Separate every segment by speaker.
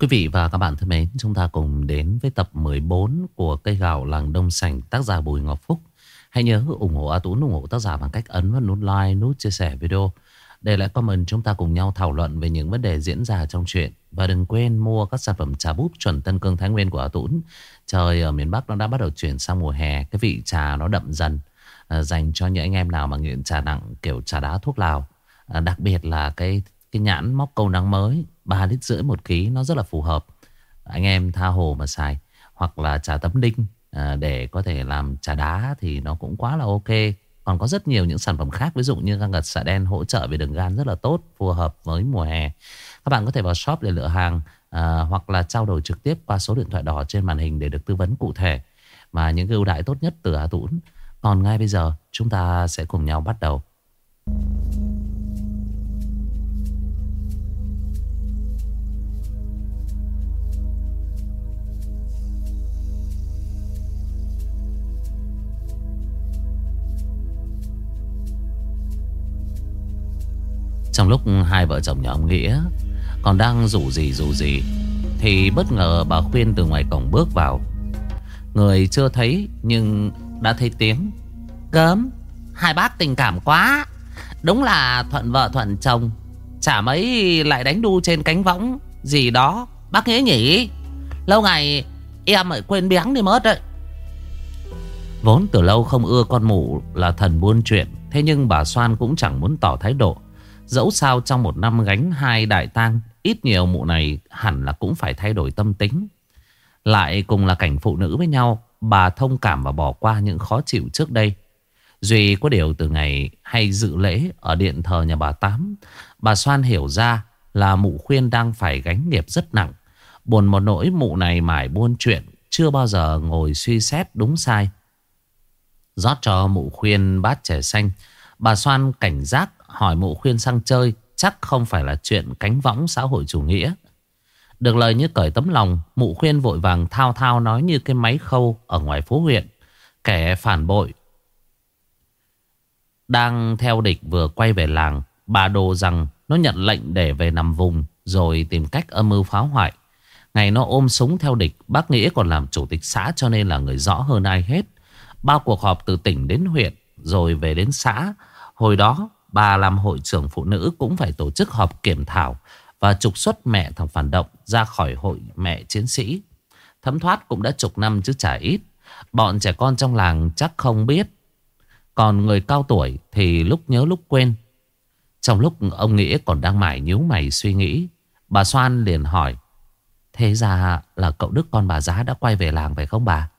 Speaker 1: Quý vị và các bạn thân mến, chúng ta cùng đến với tập 14 của cây gạo làng Đông Sảnh tác giả Bùi Ngọc Phúc. Hãy nhớ ủng hộ A Tún ủng hộ tác giả bằng cách ấn vào nút like, nút chia sẻ video. Để lại comment chúng ta cùng nhau thảo luận về những vấn đề diễn ra trong chuyện. Và đừng quên mua các sản phẩm trà búp chuẩn Tân Cương Thái Nguyên của A Tún. Trời ở miền Bắc nó đã bắt đầu chuyển sang mùa hè. Cái vị trà nó đậm dần. À, dành cho những anh em nào mà nghiện trà nặng kiểu trà đá thuốc lào. À, đặc biệt là cái cái nhãn móc câu nắng mới 3 lít rưỡi một ký nó rất là phù hợp. Anh em tha hồ mà xài Hoặc là trà tấm đinh à, Để có thể làm trà đá Thì nó cũng quá là ok. Còn có rất nhiều những sản phẩm khác Ví dụ như găng gật xạ đen hỗ trợ về đường gan rất là tốt Phù hợp với mùa hè. Các bạn có thể vào shop để lựa hàng à, Hoặc là trao đổi trực tiếp qua số điện thoại đỏ trên màn hình Để được tư vấn cụ thể. Mà những ưu đãi tốt nhất từ Hà Tũng. Còn ngay bây giờ chúng ta sẽ cùng nhau bắt đầu. Trong lúc hai vợ chồng nhà ông Nghĩa Còn đang rủ gì rủ gì Thì bất ngờ bà Khuyên từ ngoài cổng bước vào. Người chưa thấy Nhưng đã thấy tiếng, gớm, Hai bác tình cảm quá. Đúng là thuận vợ thuận chồng, Chả mấy lại đánh đu trên cánh võng. Gì đó, Bác Nghĩa nhỉ? Lâu ngày em lại quên béng đi mất đấy. Vốn từ lâu không ưa con mụ là thần buôn chuyện, Thế nhưng bà Soan cũng chẳng muốn tỏ thái độ. Dẫu sao trong một năm gánh hai đại tang, Ít nhiều mụ này hẳn là cũng phải thay đổi tâm tính. Lại cùng là cảnh phụ nữ với nhau, Bà thông cảm và bỏ qua những khó chịu trước đây. Duy có điều từ ngày hay dự lễ ở điện thờ nhà bà Tám, Bà Soan hiểu ra là mụ khuyên đang phải gánh nghiệp rất nặng. Buồn một nỗi mụ này mải buôn chuyện, Chưa bao giờ ngồi suy xét đúng sai. Rót cho mụ khuyên bát trẻ xanh, Bà Soan cảnh giác hỏi mụ khuyên sang chơi chắc không phải là chuyện cánh võng xã hội chủ nghĩa. Được lời như cởi tấm lòng, mụ khuyên vội vàng thao thao nói như cái máy khâu ở ngoài phố huyện. Kẻ phản bội. Đang theo địch vừa quay về làng, bà đồ rằng nó nhận lệnh để về nằm vùng rồi tìm cách âm mưu phá hoại. Ngày nó ôm súng theo địch, bác Nghĩa còn làm chủ tịch xã cho nên là người rõ hơn ai hết. Bao cuộc họp từ tỉnh đến huyện rồi về đến xã. Hồi đó Bà làm hội trưởng phụ nữ cũng phải tổ chức họp kiểm thảo và trục xuất mẹ thằng phản động ra khỏi hội mẹ chiến sĩ. Thấm thoát cũng đã chục năm chứ chả ít. Bọn trẻ con trong làng chắc không biết. Còn người cao tuổi thì lúc nhớ lúc quên. Trong lúc ông Nghĩa còn đang mải nhíu mày suy nghĩ, bà Soan liền hỏi. Thế ra là cậu Đức con bà Giá đã quay về làng phải không bà?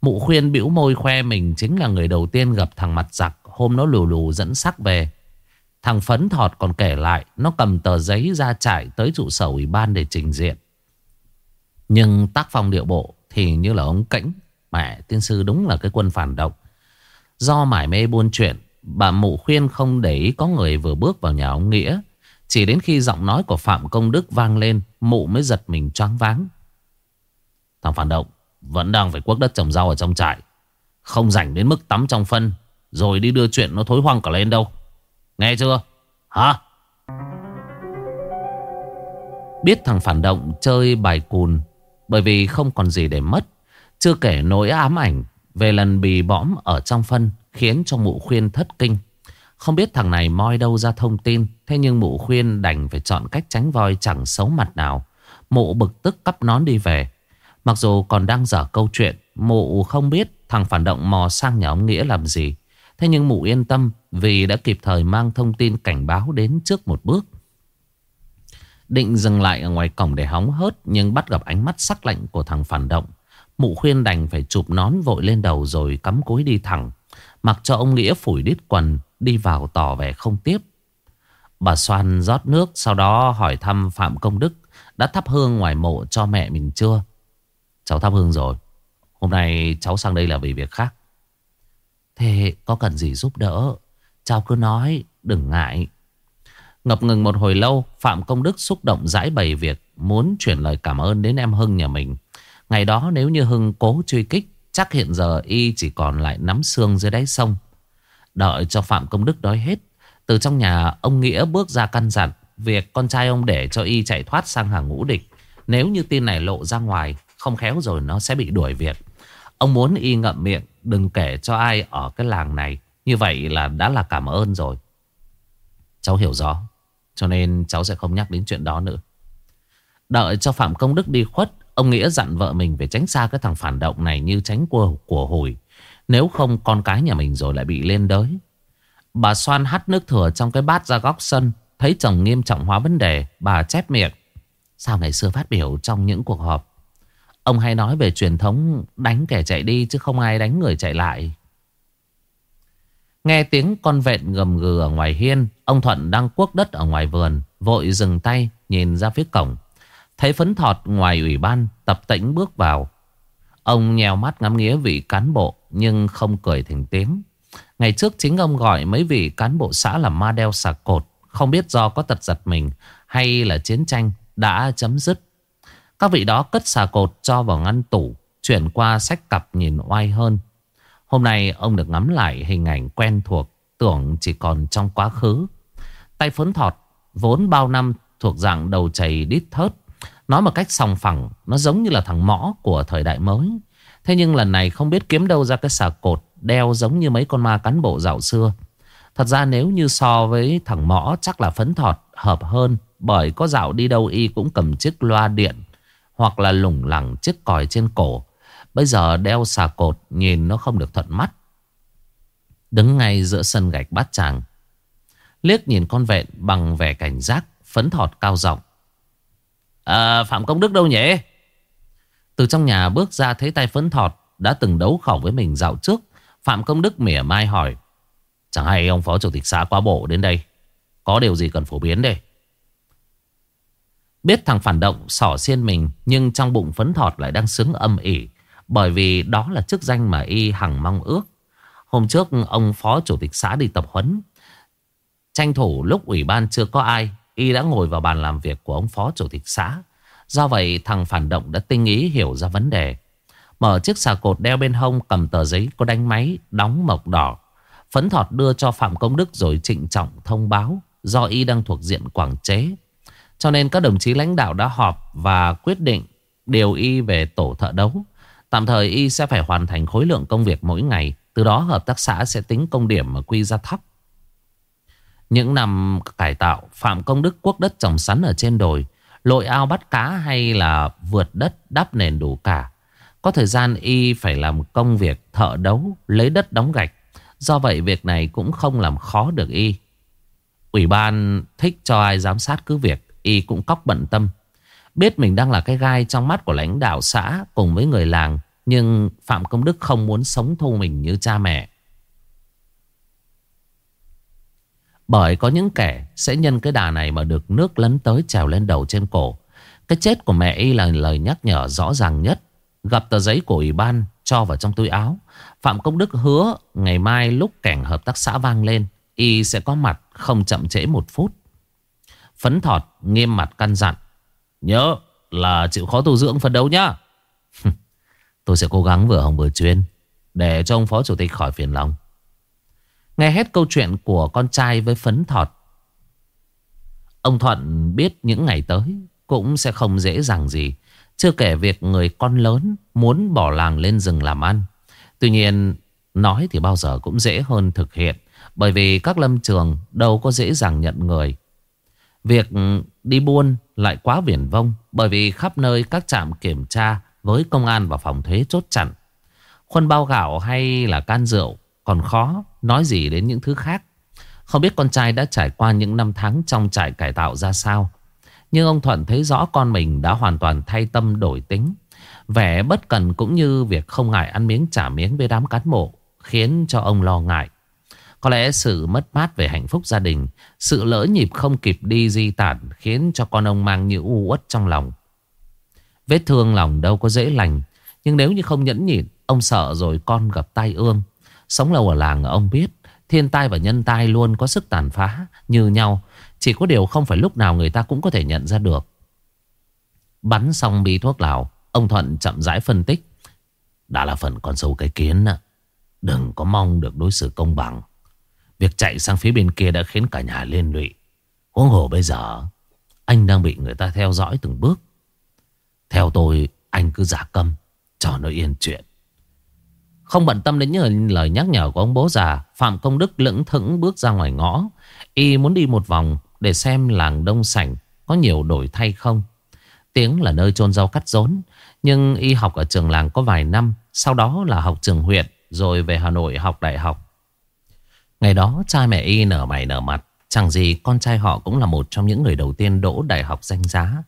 Speaker 1: Mụ khuyên bĩu môi khoe mình chính là người đầu tiên gặp thằng mặt giặc Hôm nó lù lù dẫn sắc về. Thằng Phấn Thọt còn kể lại, Nó cầm tờ giấy ra trại tới trụ sở ủy ban để trình diện. Nhưng tác phong điệu bộ Thì như là ông Cảnh Mẹ, tiên sư đúng là cái quân phản động. Do mải mê buôn chuyện, Bà mụ khuyên không để ý có người vừa bước vào nhà ông Nghĩa. Chỉ đến khi giọng nói của Phạm Công Đức vang lên, Mụ mới giật mình choáng váng. Thằng phản động Vẫn đang phải quất đất trồng rau ở trong trại. Không rảnh đến mức tắm trong phân rồi đi đưa chuyện nó thối hoang cả lên đâu. Nghe chưa? Hả? Biết thằng phản động chơi bài cùn, Bởi vì không còn gì để mất, Chưa kể nỗi ám ảnh Về lần bì bõm ở trong phân Khiến cho mụ khuyên thất kinh. Không biết thằng này moi đâu ra thông tin, Thế nhưng mụ khuyên đành phải chọn cách tránh voi chẳng xấu mặt nào. Mụ bực tức cắp nón đi về. Mặc dù còn đang dở câu chuyện, Mụ không biết thằng phản động mò sang nhà ông Nghĩa làm gì. Thế nhưng mụ yên tâm, vì đã kịp thời mang thông tin cảnh báo đến trước một bước. Định dừng lại ở ngoài cổng để hóng hớt, nhưng bắt gặp ánh mắt sắc lạnh của thằng phản động. Mụ khuyên đành phải chụp nón vội lên đầu rồi cắm cối đi thẳng. Mặc cho ông Nghĩa phủi đít quần, đi vào tỏ vẻ không tiếp. Bà Soan rót nước, sau đó hỏi thăm Phạm Công Đức, đã thắp hương ngoài mộ cho mẹ mình chưa. Cháu thắp hương rồi. Hôm nay cháu sang đây là vì việc khác. Thế có cần gì giúp đỡ? Cháu cứ nói, đừng ngại. Ngập ngừng một hồi lâu, Phạm Công Đức xúc động giải bày việc Muốn chuyển lời cảm ơn đến em Hưng nhà mình. Ngày đó nếu như Hưng cố truy kích, Chắc hiện giờ y chỉ còn lại nắm xương dưới đáy sông. Đợi cho Phạm Công Đức đói hết, Từ trong nhà ông Nghĩa bước ra căn dặn, Việc con trai ông để cho y chạy thoát sang hàng ngũ địch. Nếu như tin này lộ ra ngoài, Không khéo rồi nó sẽ bị đuổi việc. Ông muốn y ngậm miệng Đừng kể cho ai ở cái làng này. Như vậy là đã là cảm ơn rồi. Cháu hiểu rõ Cho nên cháu sẽ không nhắc đến chuyện đó nữa. Đợi cho Phạm Công Đức đi khuất Ông Nghĩa dặn vợ mình phải tránh xa cái thằng phản động này Như tránh của, của hồi. Nếu không con cái nhà mình rồi lại bị lên đới. Bà xoan hắt nước thừa trong cái bát ra góc sân Thấy chồng nghiêm trọng hóa vấn đề Bà chép miệng. Sao ngày xưa phát biểu trong những cuộc họp Ông hay nói về truyền thống đánh kẻ chạy đi chứ không ai đánh người chạy lại. Nghe tiếng con vẹn gầm gừ ở ngoài hiên, ông Thuận đang cuốc đất ở ngoài vườn, vội dừng tay nhìn ra phía cổng. Thấy phấn thọt ngoài ủy ban, tập tĩnh bước vào. Ông nhèo mắt ngắm nghía vị cán bộ nhưng không cười thành tiếng. Ngày trước chính ông gọi mấy vị cán bộ xã là ma đeo sạc cột, không biết do có tật giật mình hay là chiến tranh đã chấm dứt. Các vị đó cất xà cột cho vào ngăn tủ, Chuyển qua sách cặp nhìn oai hơn. Hôm nay ông được ngắm lại hình ảnh quen thuộc, Tưởng chỉ còn trong quá khứ. Tay phấn thọt, Vốn bao năm thuộc dạng đầu chảy đít thớt, Nói một cách sòng phẳng, Nó giống như là thằng mõ của thời đại mới. Thế nhưng lần này không biết kiếm đâu ra cái xà cột Đeo giống như mấy con ma cán bộ dạo xưa. Thật ra nếu như so với thằng mõ Chắc là phấn thọt hợp hơn, Bởi có dạo đi đâu y cũng cầm chiếc loa điện hoặc là lủng lẳng chiếc còi trên cổ. Bây giờ đeo xà cột Nhìn nó không được thuận mắt. Đứng ngay giữa sân gạch bát tràng Liếc nhìn con vẹn bằng vẻ cảnh giác Phấn thọt cao giọng. À, Phạm Công Đức đâu nhỉ? Từ trong nhà bước ra thấy tay phấn thọt Đã từng đấu khẩu với mình dạo trước. Phạm Công Đức mỉa mai hỏi Chẳng hay ông phó chủ tịch xã quá bộ đến đây Có điều gì cần phổ biến đây? Biết thằng phản động sỏ xiên mình, Nhưng trong bụng phấn thọt lại đang sướng âm ỉ, Bởi vì đó là chức danh mà y hằng mong ước. Hôm trước, ông phó chủ tịch xã đi tập huấn. Tranh thủ lúc ủy ban chưa có ai, Y đã ngồi vào bàn làm việc của ông phó chủ tịch xã. Do vậy, thằng phản động đã tinh ý hiểu ra vấn đề. Mở chiếc xà cột đeo bên hông, cầm tờ giấy có đánh máy, đóng mộc đỏ. Phấn thọt đưa cho Phạm Công Đức rồi trịnh trọng thông báo Do y đang thuộc diện quảng chế cho nên các đồng chí lãnh đạo đã họp và quyết định điều y về tổ thợ đấu. Tạm thời y sẽ phải hoàn thành khối lượng công việc mỗi ngày. Từ đó hợp tác xã sẽ tính công điểm mà quy ra thóc. Những năm cải tạo, Phạm Công Đức quốc đất trồng sắn ở trên đồi, lội ao bắt cá hay là vượt đất đắp nền đủ cả. Có thời gian y phải làm công việc thợ đấu, lấy đất đóng gạch. Do vậy việc này cũng không làm khó được y. Ủy ban thích cho ai giám sát cứ việc. Y cũng cóc bận tâm Biết mình đang là cái gai trong mắt của lãnh đạo xã Cùng với người làng Nhưng Phạm Công Đức không muốn sống thu mình như cha mẹ Bởi có những kẻ sẽ nhân cái đà này mà được nước lấn tới trèo lên đầu trên cổ. Cái chết của mẹ y là lời nhắc nhở rõ ràng nhất. Gặp tờ giấy của ủy ban cho vào trong túi áo. Phạm Công Đức hứa ngày mai lúc cảnh hợp tác xã vang lên, y sẽ có mặt không chậm trễ một phút. Phấn thọt, nghiêm mặt căn dặn. Nhớ là chịu khó tu dưỡng phấn đấu nhá. Tôi sẽ cố gắng vừa hồng vừa chuyên, Để cho ông phó chủ tịch khỏi phiền lòng. Nghe hết câu chuyện của con trai với phấn thọt, Ông Thuận biết những ngày tới Cũng sẽ không dễ dàng gì. Chưa kể việc người con lớn Muốn bỏ làng lên rừng làm ăn. Tuy nhiên, Nói thì bao giờ cũng dễ hơn thực hiện, Bởi vì các lâm trường Đâu có dễ dàng nhận người. Việc đi buôn lại quá viển vông bởi vì khắp nơi các trạm kiểm tra với công an và phòng thuế chốt chặn. Khuân bao gạo hay là can rượu còn khó nói gì đến những thứ khác. Không biết con trai đã trải qua những năm tháng trong trại cải tạo ra sao. Nhưng ông Thuận thấy rõ con mình đã hoàn toàn thay tâm đổi tính. Vẻ bất cần cũng như việc không ngại ăn miếng trả miếng với đám cán bộ khiến cho ông lo ngại. Có lẽ sự mất mát về hạnh phúc gia đình, sự lỡ nhịp không kịp đi di tản khiến cho con ông mang những u uất trong lòng. Vết thương lòng đâu có dễ lành, nhưng nếu như không nhẫn nhịn, ông sợ rồi con gặp tai ương. Sống lâu ở làng ông biết, thiên tai và nhân tai luôn có sức tàn phá như nhau. Chỉ có điều không phải lúc nào người ta cũng có thể nhận ra được. Bắn xong bi thuốc lào, ông Thuận chậm rãi phân tích. Đã là phần con sâu cái kiến, đừng có mong được đối xử công bằng. Việc chạy sang phía bên kia đã khiến cả nhà liên lụy. Huống hồ bây giờ, anh đang bị người ta theo dõi từng bước. Theo tôi anh cứ giả câm Cho nó yên chuyện Không bận tâm đến những lời nhắc nhở của ông bố già Phạm Công Đức lững thững bước ra ngoài ngõ Y muốn đi một vòng Để xem làng đông sảnh Có nhiều đổi thay không Tiếng là nơi chôn rau cắt rốn Nhưng y học ở trường làng có vài năm Sau đó là học trường huyện Rồi về Hà Nội học đại học Ngày đó, cha mẹ y nở mày nở mặt. Chẳng gì, con trai họ cũng là một trong những người đầu tiên đỗ đại học danh giá.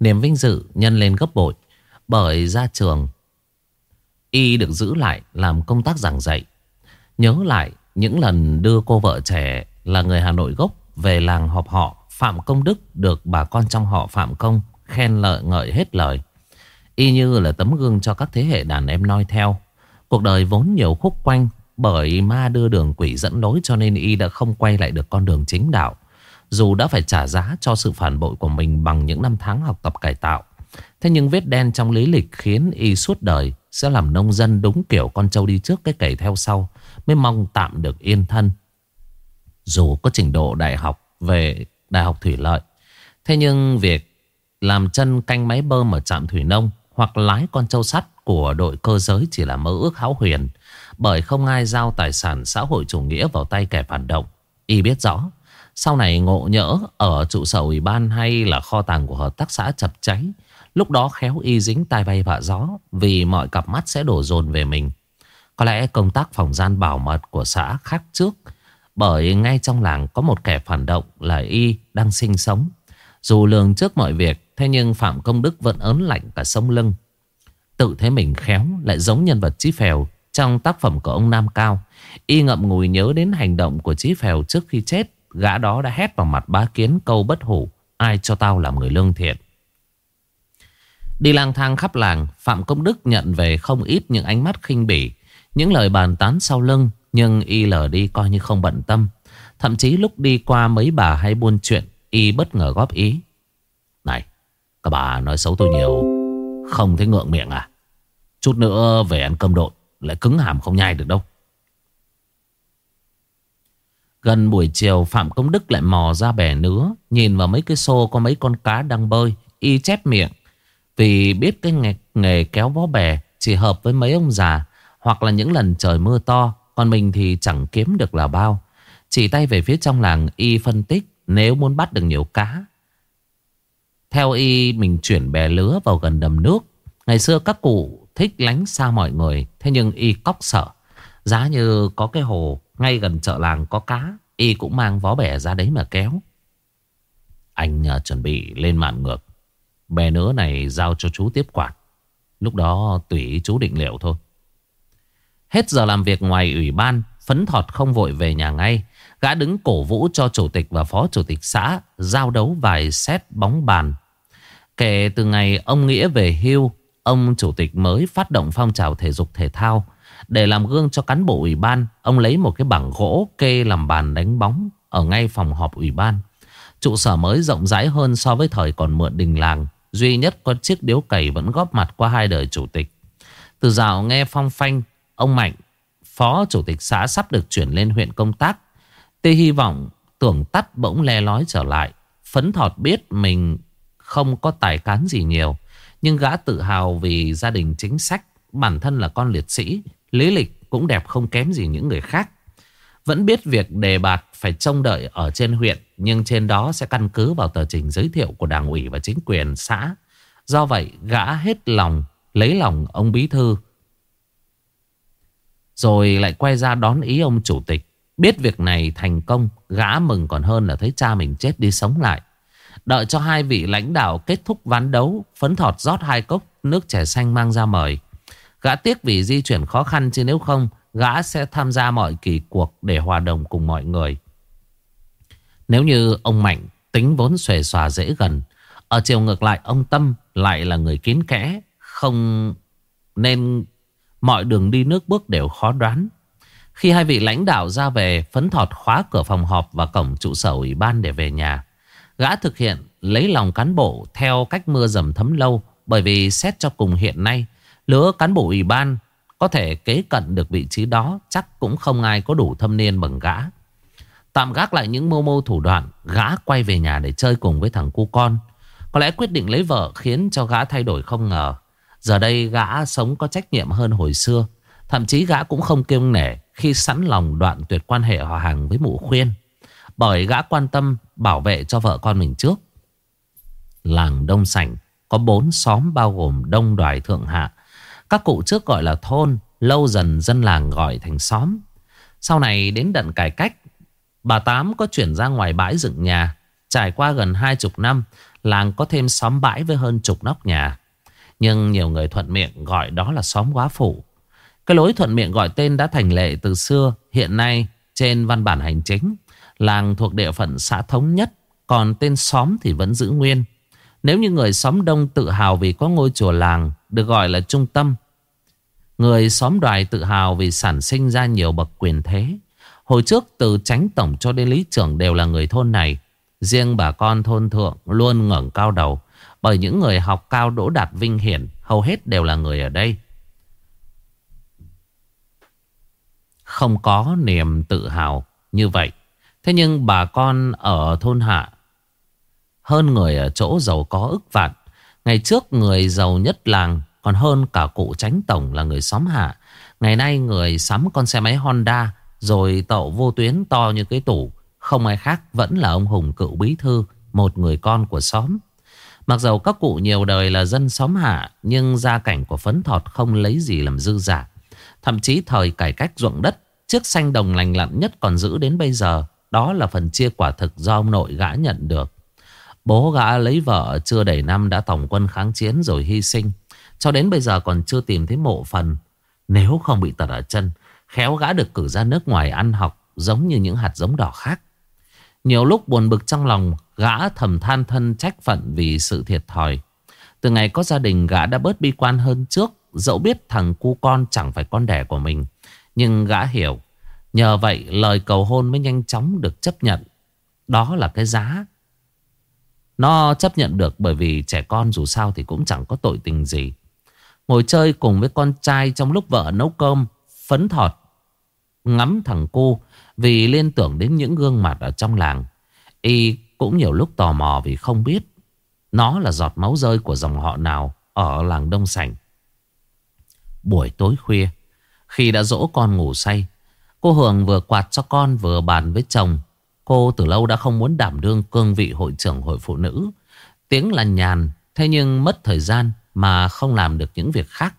Speaker 1: Niềm vinh dự nhân lên gấp bội, Bởi ra trường Y được giữ lại làm công tác giảng dạy. Nhớ lại những lần đưa cô vợ trẻ là người Hà Nội gốc Về làng họp họ, Phạm Công Đức được bà con trong họ Phạm Công Khen lợi ngợi hết lời. Y như là tấm gương cho các thế hệ đàn em noi theo. Cuộc đời vốn nhiều khúc quanh bởi ma đưa đường quỷ dẫn lối Cho nên Y đã không quay lại được con đường chính đạo Dù đã phải trả giá cho sự phản bội của mình Bằng những năm tháng học tập cải tạo, Thế nhưng vết đen trong lý lịch Khiến Y suốt đời sẽ làm nông dân đúng kiểu con trâu đi trước cái cày theo sau, Mới mong tạm được yên thân Dù có trình độ đại học về đại học thủy lợi, Thế nhưng việc làm chân canh máy bơm ở trạm thủy nông hoặc lái con trâu sắt của đội cơ giới chỉ là mơ ước hão huyền. Bởi không ai giao tài sản xã hội chủ nghĩa vào tay kẻ phản động. Y biết rõ, sau này ngộ nhỡ ở trụ sở ủy ban hay là kho tàng của hợp tác xã chập cháy. Lúc đó khéo y dính tai bay vạ gió vì mọi cặp mắt sẽ đổ dồn về mình. Có lẽ công tác phòng gian bảo mật của xã khác trước bởi ngay trong làng có một kẻ phản động là y đang sinh sống. Dù lường trước mọi việc Thế nhưng Phạm Công Đức vẫn ớn lạnh cả sông lưng Tự thấy mình khéo Lại giống nhân vật Chí Phèo trong tác phẩm của ông Nam Cao. Y ngậm ngùi nhớ đến hành động của Chí Phèo trước khi chết. Gã đó đã hét vào mặt bá kiến câu bất hủ, Ai cho tao làm người lương thiện? Đi lang thang khắp làng, Phạm Công Đức nhận về không ít những ánh mắt khinh bỉ, Những lời bàn tán sau lưng, Nhưng y lờ đi coi như không bận tâm. Thậm chí lúc đi qua mấy bà hay buôn chuyện, Y bất ngờ góp ý, Này, các bà nói xấu tôi nhiều, Không thấy ngượng miệng à? Chút nữa về ăn cơm độn. Lại cứng hàm không nhai được đâu. Gần buổi chiều Phạm Công Đức lại mò ra bè nứa Nhìn vào mấy cái xô có mấy con cá đang bơi Y chép miệng. Vì biết cái nghề, nghề kéo vó bè Chỉ hợp với mấy ông già Hoặc là những lần trời mưa to Còn mình thì chẳng kiếm được là bao. Chỉ tay về phía trong làng Y phân tích Nếu muốn bắt được nhiều cá. Theo y mình chuyển bè lứa vào gần đầm nước. Ngày xưa các cụ thích lánh xa mọi người Thế nhưng y cóc sợ. Giá như có cái hồ Ngay gần chợ làng có cá Y cũng mang vó bè ra đấy mà kéo. Anh uh, chuẩn bị lên mạn ngược. Bè nứa này giao cho chú tiếp quản. Lúc đó tùy chú định liệu thôi. Hết giờ làm việc ngoài ủy ban Phấn thọt không vội về nhà ngay. Gã đứng cổ vũ cho chủ tịch và phó chủ tịch xã Giao đấu vài set bóng bàn. Kể từ ngày ông Nghĩa về hưu, ông chủ tịch mới phát động phong trào thể dục thể thao. Để làm gương cho cán bộ ủy ban, ông lấy một cái bảng gỗ kê làm bàn đánh bóng ở ngay phòng họp ủy ban. Trụ sở mới rộng rãi hơn so với thời còn mượn đình làng. Duy nhất có chiếc điếu cày vẫn góp mặt qua hai đời chủ tịch. Từ dạo nghe phong phanh, ông Mạnh, phó chủ tịch xã sắp được chuyển lên huyện công tác. Tê hy vọng tưởng tắt bỗng le lói trở lại. Phấn thọt biết mình không có tài cán gì nhiều nhưng gã tự hào vì gia đình chính sách, Bản thân là con liệt sĩ, Lý lịch cũng đẹp không kém gì những người khác. Vẫn biết việc đề bạt Phải trông đợi ở trên huyện, Nhưng trên đó sẽ căn cứ vào tờ trình giới thiệu Của đảng ủy và chính quyền xã. Do vậy, gã hết lòng, Lấy lòng ông bí thư. Rồi lại quay ra đón ý ông chủ tịch. Biết việc này thành công, Gã mừng còn hơn là thấy cha mình chết đi sống lại. Đợi cho hai vị lãnh đạo kết thúc ván đấu, Phấn thọt rót hai cốc nước trẻ xanh mang ra mời. Gã tiếc vì di chuyển khó khăn chứ nếu không, Gã sẽ tham gia mọi kỳ cuộc để hòa đồng cùng mọi người. Nếu như ông Mạnh tính vốn xuề xòa dễ gần, Ở chiều ngược lại ông Tâm lại là người kín kẽ, Không nên mọi đường đi nước bước đều khó đoán. Khi hai vị lãnh đạo ra về, Phấn thọt khóa cửa phòng họp và cổng trụ sở ủy ban để về nhà Gã thực hiện lấy lòng cán bộ theo cách mưa dầm thấm lâu, bởi vì xét cho cùng hiện nay, lứa cán bộ ủy ban có thể kế cận được vị trí đó chắc cũng không ai có đủ thâm niên bằng gã. Tạm gác lại những mưu mô thủ đoạn, gã quay về nhà để chơi cùng với thằng cu con. Có lẽ quyết định lấy vợ khiến cho gã thay đổi không ngờ. Giờ đây gã sống có trách nhiệm hơn hồi xưa. Thậm chí gã cũng không kiêng nể khi sẵn lòng đoạn tuyệt quan hệ hòa hàng với mụ khuyên. Bởi gã quan tâm bảo vệ cho vợ con mình trước. Làng Đông Sảnh có bốn xóm bao gồm Đông Đoài Thượng Hạ. Các cụ trước gọi là thôn, lâu dần dân làng gọi thành xóm. Sau này đến đận cải cách, bà Tám có chuyển ra ngoài bãi dựng nhà. Trải qua gần hai chục năm, làng có thêm xóm bãi với hơn chục nóc nhà. Nhưng nhiều người thuận miệng gọi đó là xóm quá phủ. Cái lối thuận miệng gọi tên đã thành lệ từ xưa, hiện nay trên văn bản hành chính. Làng thuộc địa phận xã Thống Nhất, còn tên xóm thì vẫn giữ nguyên. Nếu như người xóm đông tự hào vì có ngôi chùa làng được gọi là trung tâm. Người xóm đoài tự hào vì sản sinh ra nhiều bậc quyền thế. Hồi trước từ tránh tổng cho đến lý trưởng đều là người thôn này. Riêng bà con thôn thượng luôn ngẩng cao đầu. Bởi những người học cao đỗ đạt vinh hiển hầu hết đều là người ở đây. Không có niềm tự hào như vậy. Thế nhưng bà con ở thôn hạ hơn người ở chỗ giàu có ức vạn. Ngày trước người giàu nhất làng còn hơn cả cụ tránh tổng là người xóm hạ. Ngày nay người sắm con xe máy Honda rồi tậu vô tuyến to như cái tủ. Không ai khác vẫn là ông Hùng cựu bí thư, một người con của xóm. Mặc dầu các cụ nhiều đời là dân xóm hạ nhưng gia cảnh của phấn thọt không lấy gì làm dư giả. Thậm chí thời cải cách ruộng đất, chiếc xanh đồng lành lặn nhất còn giữ đến bây giờ. Đó là phần chia quả thực do ông nội gã nhận được. Bố gã lấy vợ chưa đầy năm đã tổng quân kháng chiến rồi hy sinh. Cho đến bây giờ còn chưa tìm thấy mộ phần. Nếu không bị tật ở chân, khéo gã được cử ra nước ngoài ăn học giống như những hạt giống đỏ khác. Nhiều lúc buồn bực trong lòng, gã thầm than thân trách phận vì sự thiệt thòi. Từ ngày có gia đình gã đã bớt bi quan hơn trước, dẫu biết thằng cu con chẳng phải con đẻ của mình. Nhưng gã hiểu, nhờ vậy lời cầu hôn mới nhanh chóng được chấp nhận. Đó là cái giá nó chấp nhận được bởi vì trẻ con dù sao thì cũng chẳng có tội tình gì. Ngồi chơi cùng với con trai trong lúc vợ nấu cơm, phấn thọt, ngắm thằng cu vì liên tưởng đến những gương mặt ở trong làng. Y cũng nhiều lúc tò mò vì không biết nó là giọt máu rơi của dòng họ nào ở làng Đông Sảnh. Buổi tối khuya, khi đã dỗ con ngủ say, cô Hường vừa quạt cho con vừa bàn với chồng Cô từ lâu đã không muốn đảm đương cương vị hội trưởng hội phụ nữ. Tiếng là nhàn, thế nhưng mất thời gian mà không làm được những việc khác.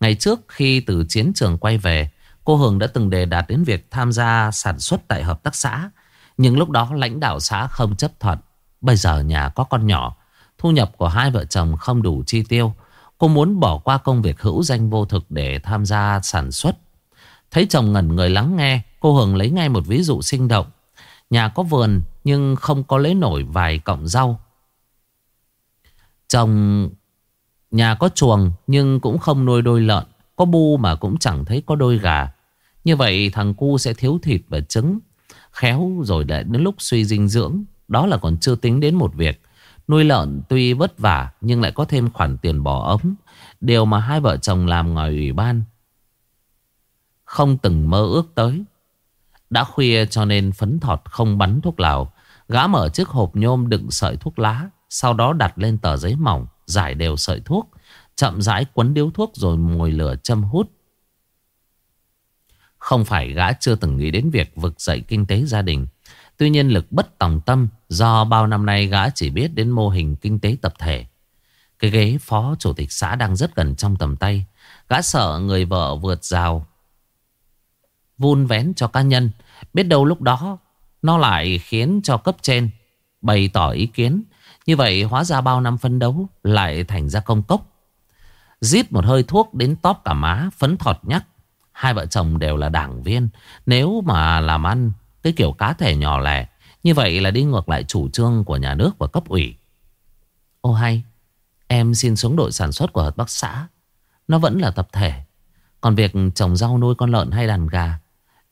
Speaker 1: Ngày trước khi từ chiến trường quay về, cô Hường đã từng đề đạt đến việc tham gia sản xuất tại hợp tác xã. Nhưng lúc đó lãnh đạo xã không chấp thuận. Bây giờ nhà có con nhỏ, thu nhập của hai vợ chồng không đủ chi tiêu. Cô muốn bỏ qua công việc hữu danh vô thực để tham gia sản xuất. Thấy chồng ngẩn người lắng nghe, Cô Hường lấy ngay một ví dụ sinh động. Nhà có vườn nhưng không có lấy nổi vài cọng rau. Chồng nhà có chuồng nhưng cũng không nuôi đôi lợn. Có bu mà cũng chẳng thấy có đôi gà. Như vậy thằng cu sẽ thiếu thịt và trứng. Khéo rồi lại đến lúc suy dinh dưỡng. Đó là còn chưa tính đến một việc. Nuôi lợn tuy vất vả nhưng lại có thêm khoản tiền bỏ ống. Điều mà hai vợ chồng làm ngoài ủy ban. Không từng mơ ước tới. Đã khuya cho nên phấn thọt không bắn thuốc lào. Gã mở chiếc hộp nhôm đựng sợi thuốc lá. Sau đó đặt lên tờ giấy mỏng, giải đều sợi thuốc. Chậm rãi quấn điếu thuốc rồi ngồi lửa châm hút. Không phải gã chưa từng nghĩ đến việc vực dậy kinh tế gia đình. Tuy nhiên lực bất tòng tâm do bao năm nay gã chỉ biết đến mô hình kinh tế tập thể. Cái ghế phó chủ tịch xã đang rất gần trong tầm tay. Gã sợ người vợ vượt rào vun vén cho cá nhân. Biết đâu lúc đó nó lại khiến cho cấp trên bày tỏ ý kiến. Như vậy hóa ra bao năm phân đấu lại thành ra công cốc. Giết một hơi thuốc đến tóp cả má, phấn thọt nhắc. Hai vợ chồng đều là đảng viên. Nếu mà làm ăn cái kiểu cá thể nhỏ lẻ, như vậy là đi ngược lại chủ trương của nhà nước và cấp ủy. Ô hay, em xin xuống đội sản xuất của hợp Bắc xã. Nó vẫn là tập thể. Còn việc trồng rau nuôi con lợn hay đàn gà,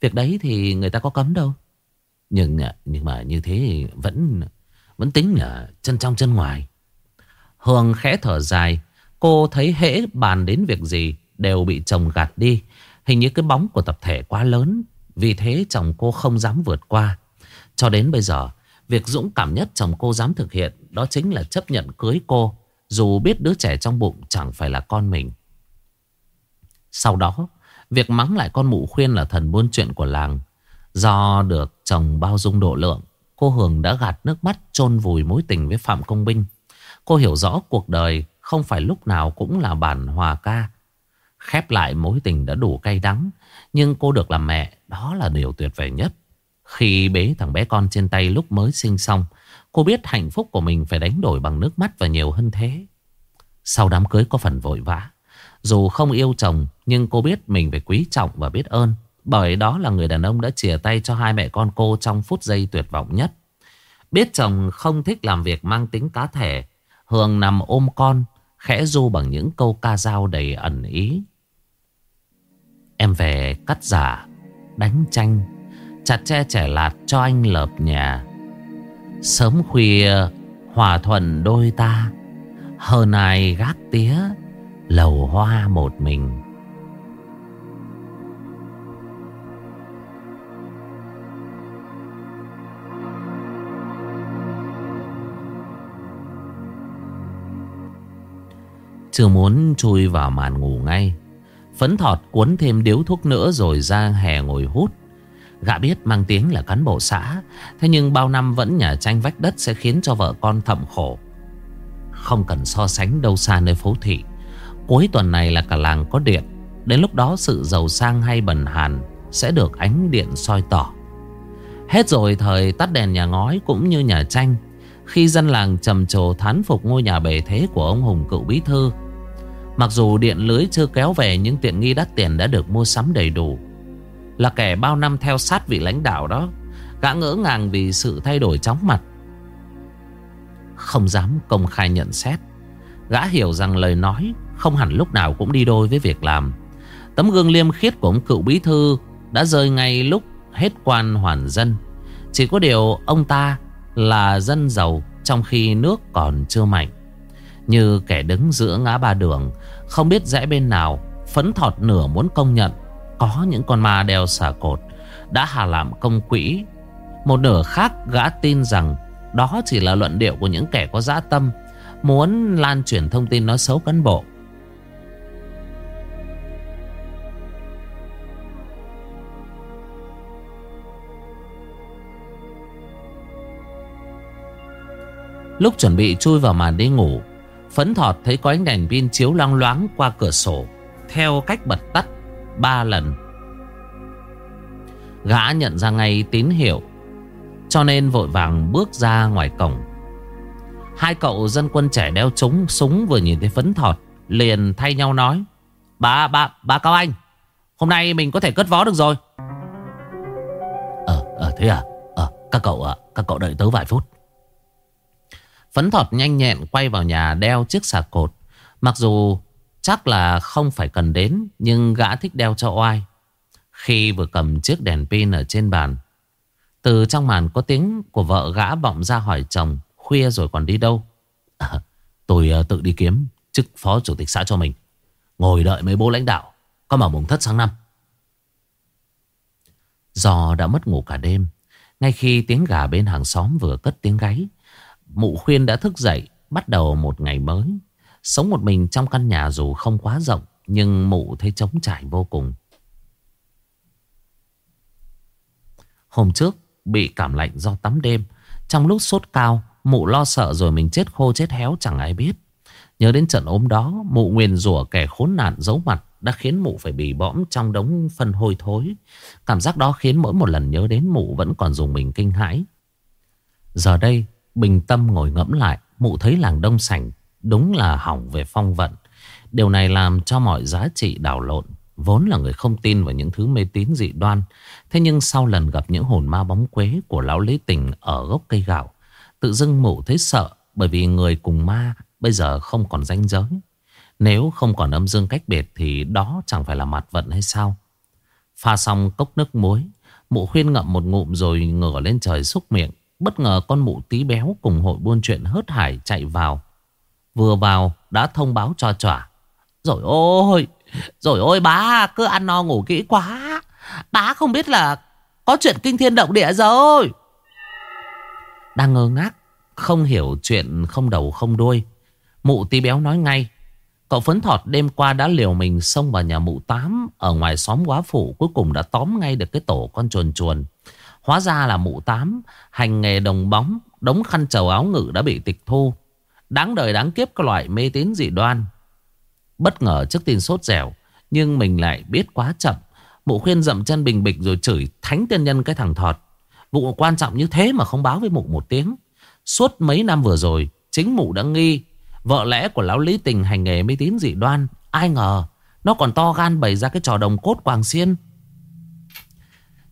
Speaker 1: Việc đấy thì người ta có cấm đâu. Nhưng à, nhưng mà như thế thì vẫn vẫn tính là chân trong chân ngoài. Hương khẽ thở dài, Cô thấy hễ bàn đến việc gì Đều bị chồng gạt đi. Hình như cái bóng của tập thể quá lớn, Vì thế chồng cô không dám vượt qua. Cho đến bây giờ, Việc dũng cảm nhất chồng cô dám thực hiện Đó chính là chấp nhận cưới cô, Dù biết đứa trẻ trong bụng chẳng phải là con mình. Sau đó, Việc mắng lại con mụ khuyên là thần buôn chuyện của làng. Do được chồng bao dung độ lượng, Cô Hường đã gạt nước mắt, chôn vùi mối tình với Phạm Công Binh. Cô hiểu rõ cuộc đời không phải lúc nào cũng là bản hòa ca. Khép lại mối tình đã đủ cay đắng, Nhưng cô được làm mẹ, Đó là điều tuyệt vời nhất. Khi bế thằng bé con trên tay lúc mới sinh xong, Cô biết hạnh phúc của mình phải đánh đổi bằng nước mắt và nhiều hơn thế. Sau đám cưới có phần vội vã. Dù không yêu chồng, Nhưng cô biết mình phải quý trọng và biết ơn. Bởi đó là người đàn ông đã chìa tay cho hai mẹ con cô Trong phút giây tuyệt vọng nhất. Biết chồng không thích làm việc mang tính cá thể, Hường nằm ôm con, Khẽ du bằng những câu ca dao đầy ẩn ý. Em về cắt giả, Đánh tranh, Chặt tre trẻ lạt cho anh lợp nhà. Sớm khuya, Hòa thuận đôi ta, hờn ai gác tía. Lầu hoa một mình. Chưa muốn chui vào màn ngủ ngay, Phấn thọt cuốn thêm điếu thuốc nữa rồi ra hè ngồi hút. Gã biết mang tiếng là cán bộ xã, Thế nhưng bao năm vẫn nhà tranh vách đất sẽ khiến cho vợ con thậm khổ. Không cần so sánh đâu xa nơi phố thị. Cuối tuần này là cả làng có điện Đến lúc đó sự giàu sang hay bần hàn Sẽ được ánh điện soi tỏ Hết rồi thời tắt đèn nhà ngói cũng như nhà tranh Khi dân làng trầm trồ thán phục ngôi nhà bề thế của ông Hùng cựu bí thư Mặc dù điện lưới chưa kéo về nhưng tiện nghi đắt tiền đã được mua sắm đầy đủ. Là kẻ bao năm theo sát vị lãnh đạo đó, gã ngỡ ngàng vì sự thay đổi chóng mặt. Không dám công khai nhận xét. Gã hiểu rằng lời nói không hẳn lúc nào cũng đi đôi với việc làm. Tấm gương liêm khiết của ông cựu bí thư đã rơi ngay lúc hết quan hoàn dân. Chỉ có điều ông ta là dân giàu trong khi nước còn chưa mạnh. Như kẻ đứng giữa ngã ba đường, Không biết rẽ bên nào, Phấn thọt nửa muốn công nhận, Có những con ma đeo xà cột, Đã hà làm công quỹ Một nửa khác gã tin rằng Đó chỉ là luận điệu của những kẻ có dã tâm, Muốn lan truyền thông tin nói xấu cán bộ Lúc chuẩn bị chui vào màn đi ngủ Phấn thọt thấy có ánh đèn pin chiếu loang loáng qua cửa sổ Theo cách bật tắt ba lần. Gã nhận ra ngay tín hiệu Cho nên vội vàng bước ra ngoài cổng. Hai cậu dân quân trẻ đeo trúng súng vừa nhìn thấy phấn thọt Liền thay nhau nói Bà, bà, bà Cao Anh Hôm nay mình có thể cất vó được rồi. Ờ, ờ thế à? Ờ, các cậu ạ, các cậu đợi tớ vài phút. Phấn thọt nhanh nhẹn quay vào nhà đeo chiếc xà cột. Mặc dù chắc là không phải cần đến, nhưng gã thích đeo cho oai. Khi vừa cầm chiếc đèn pin ở trên bàn, từ trong màn có tiếng của vợ gã vọng ra hỏi chồng, khuya rồi còn đi đâu? À, tôi uh, tự đi kiếm chức phó chủ tịch xã cho mình. Ngồi đợi mấy bố lãnh đạo, có mở mùng thất sáng năm. Giò đã mất ngủ cả đêm, ngay khi tiếng gà bên hàng xóm vừa cất tiếng gáy, Mụ khuyên đã thức dậy, Bắt đầu một ngày mới. Sống một mình trong căn nhà dù không quá rộng, Nhưng mụ thấy trống trải vô cùng. Hôm trước, bị cảm lạnh do tắm đêm. Trong lúc sốt cao, Mụ lo sợ rồi mình chết khô chết héo chẳng ai biết. Nhớ đến trận ốm đó, Mụ nguyền rủa kẻ khốn nạn giấu mặt Đã khiến mụ phải bị bõm trong đống phân hôi thối. Cảm giác đó khiến mỗi một lần nhớ đến mụ Vẫn còn dùng mình kinh hãi. Giờ đây Bình tâm ngồi ngẫm lại, Mụ thấy làng đông sảnh Đúng là hỏng về phong vận. Điều này làm cho mọi giá trị đảo lộn, Vốn là người không tin vào những thứ mê tín dị đoan. Thế nhưng sau lần gặp những hồn ma bóng quế Của lão lý tình ở gốc cây gạo, Tự dưng mụ thấy sợ Bởi vì người cùng ma Bây giờ không còn danh giới. Nếu không còn âm dương cách biệt Thì đó chẳng phải là mặt vận hay sao? Pha xong cốc nước muối, Mụ khuyên ngậm một ngụm rồi ngửa lên trời xúc miệng. Bất ngờ con mụ tí béo cùng hội buôn chuyện hớt hải chạy vào. Vừa vào đã thông báo cho trỏa. Rồi ôi, rồi ôi bá cứ ăn no ngủ kỹ quá. Bá không biết là có chuyện kinh thiên động địa rồi. Đang ngơ ngác Không hiểu chuyện không đầu không đuôi Mụ tí béo nói ngay Cậu phấn thọt đêm qua đã liều mình xông vào nhà mụ tám Ở ngoài xóm quá phủ Cuối cùng đã tóm ngay được cái tổ con chuồn chuồn Hóa ra là mụ tám, Hành nghề đồng bóng, Đống khăn trầu áo ngự đã bị tịch thu. Đáng đời đáng kiếp các loại mê tín dị đoan. Bất ngờ trước tin sốt dẻo, Nhưng mình lại biết quá chậm. Mụ khuyên dậm chân bình bịch rồi chửi thánh tiên nhân cái thằng thọt. Vụ quan trọng như thế mà không báo với mụ một tiếng. Suốt mấy năm vừa rồi, Chính mụ đã nghi Vợ lẽ của lão Lý Tình hành nghề mê tín dị đoan. Ai ngờ, Nó còn to gan bày ra cái trò đồng cốt quàng xiên.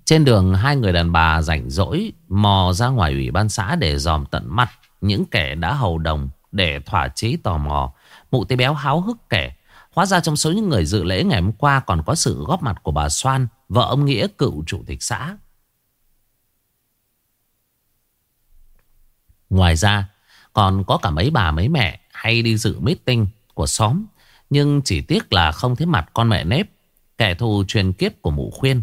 Speaker 1: Trên đường hai người đàn bà rảnh rỗi Mò ra ngoài ủy ban xã để dòm tận mắt Những kẻ đã hầu đồng Để thỏa chí tò mò Mụ tê béo háo hức kể Hóa ra trong số những người dự lễ ngày hôm qua Còn có sự góp mặt của bà Soan Vợ ông Nghĩa cựu chủ tịch xã Ngoài ra còn có cả mấy bà mấy mẹ hay đi dự meeting của xóm. Nhưng chỉ tiếc là không thấy mặt con mẹ nếp, kẻ thù truyền kiếp của mụ khuyên.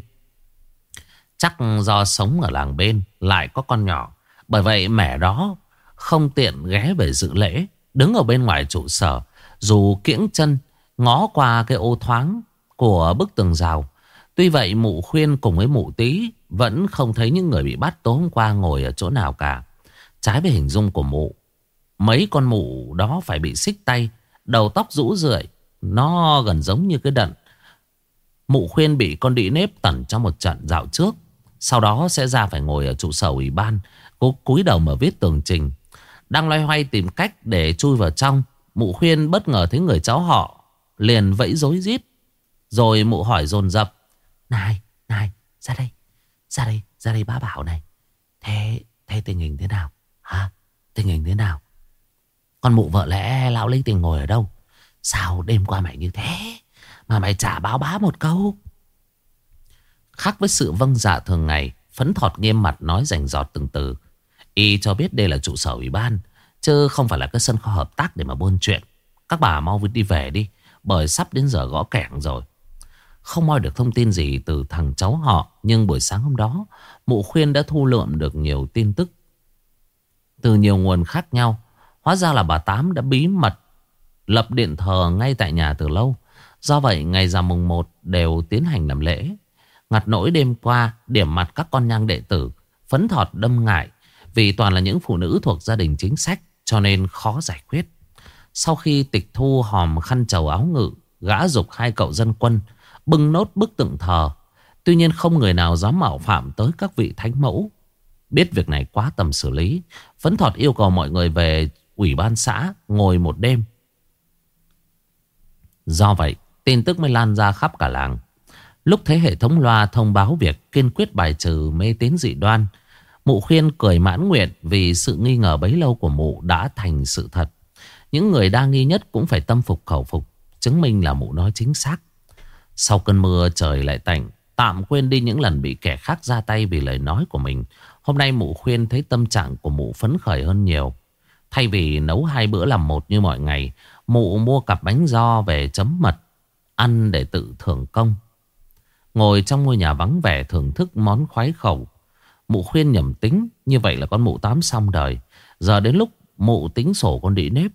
Speaker 1: Chắc do sống ở làng bên lại có con nhỏ. Bởi vậy mẹ đó không tiện ghé về dự lễ. Đứng ở bên ngoài trụ sở, dù kiễng chân ngó qua cái ô thoáng của bức tường rào. Tuy vậy mụ khuyên cùng với mụ tí vẫn không thấy những người bị bắt tối hôm qua ngồi ở chỗ nào cả. Trái với hình dung của mụ Mấy con mụ đó phải bị xích tay Đầu tóc rũ rượi Nó gần giống như cái đận Mụ khuyên bị con đĩ nếp tẩn trong một trận dạo trước sau đó sẽ ra phải ngồi ở trụ sở ủy ban Cố cúi đầu mà viết tường trình Đang loay hoay tìm cách để chui vào trong Mụ khuyên bất ngờ thấy người cháu họ Liền vẫy rối rít Rồi mụ hỏi dồn dập Này, này, ra đây Ra đây, ra đây bá bảo này Thế, thế tình hình thế nào Hả? Tình hình thế nào? Con mụ vợ lẽ lão lấy tình ngồi ở đâu? Sao đêm qua mày như thế? Mà mày chả báo bá một câu. Khác với sự vâng dạ thường ngày, phấn thọt nghiêm mặt nói rành giọt từng từ. Y cho biết đây là trụ sở ủy ban, chứ không phải là cái sân kho hợp tác để mà buôn chuyện. Các bà mau đi về đi, bởi sắp đến giờ gõ kẻng rồi. Không moi được thông tin gì từ thằng cháu họ, nhưng buổi sáng hôm đó, mụ khuyên đã thu lượm được nhiều tin tức từ nhiều nguồn khác nhau. Hóa ra là bà Tám đã bí mật lập điện thờ ngay tại nhà từ lâu. Do vậy ngày rằm mùng 1 đều tiến hành làm lễ. Ngặt nỗi đêm qua điểm mặt các con nhang đệ tử phấn thọt đâm ngại vì toàn là những phụ nữ thuộc gia đình chính sách cho nên khó giải quyết. Sau khi tịch thu hòm khăn trầu áo ngự, gã dục hai cậu dân quân bưng nốt bức tượng thờ. Tuy nhiên không người nào dám mạo phạm tới các vị thánh mẫu Biết việc này quá tầm xử lý Phấn Thọt yêu cầu mọi người về ủy ban xã ngồi một đêm Do vậy tin tức mới lan ra khắp cả làng Lúc thấy hệ thống loa thông báo việc kiên quyết bài trừ mê tín dị đoan Mụ khuyên cười mãn nguyện vì sự nghi ngờ bấy lâu của mụ đã thành sự thật Những người đa nghi nhất cũng phải tâm phục khẩu phục Chứng minh là mụ nói chính xác Sau cơn mưa trời lại tạnh Tạm quên đi những lần bị kẻ khác ra tay vì lời nói của mình Hôm nay mụ khuyên thấy tâm trạng của mụ phấn khởi hơn nhiều. Thay vì nấu hai bữa làm một như mọi ngày, mụ mua cặp bánh do về chấm mật, ăn để tự thưởng công. Ngồi trong ngôi nhà vắng vẻ thưởng thức món khoái khẩu. Mụ khuyên nhầm tính, như vậy là con mụ tám xong đời. Giờ đến lúc mụ tính sổ con đĩ nếp.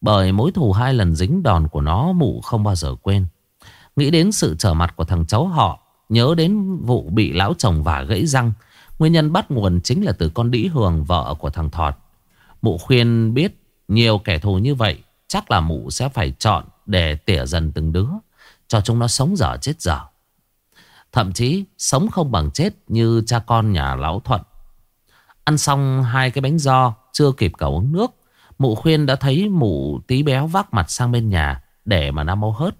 Speaker 1: Bởi mối thù hai lần dính đòn của nó mụ không bao giờ quên. Nghĩ đến sự trở mặt của thằng cháu họ, nhớ đến vụ bị lão chồng vả gãy răng. Nguyên nhân bắt nguồn chính là từ con đĩ hường vợ của thằng Thọt. Mụ khuyên biết nhiều kẻ thù như vậy chắc là mụ sẽ phải chọn để tỉa dần từng đứa. Cho chúng nó sống dở chết dở. Thậm chí sống không bằng chết như cha con nhà lão Thuận. Ăn xong hai cái bánh do chưa kịp cả uống nước. Mụ khuyên đã thấy mụ tí béo vác mặt sang bên nhà để mà nam mô hớt.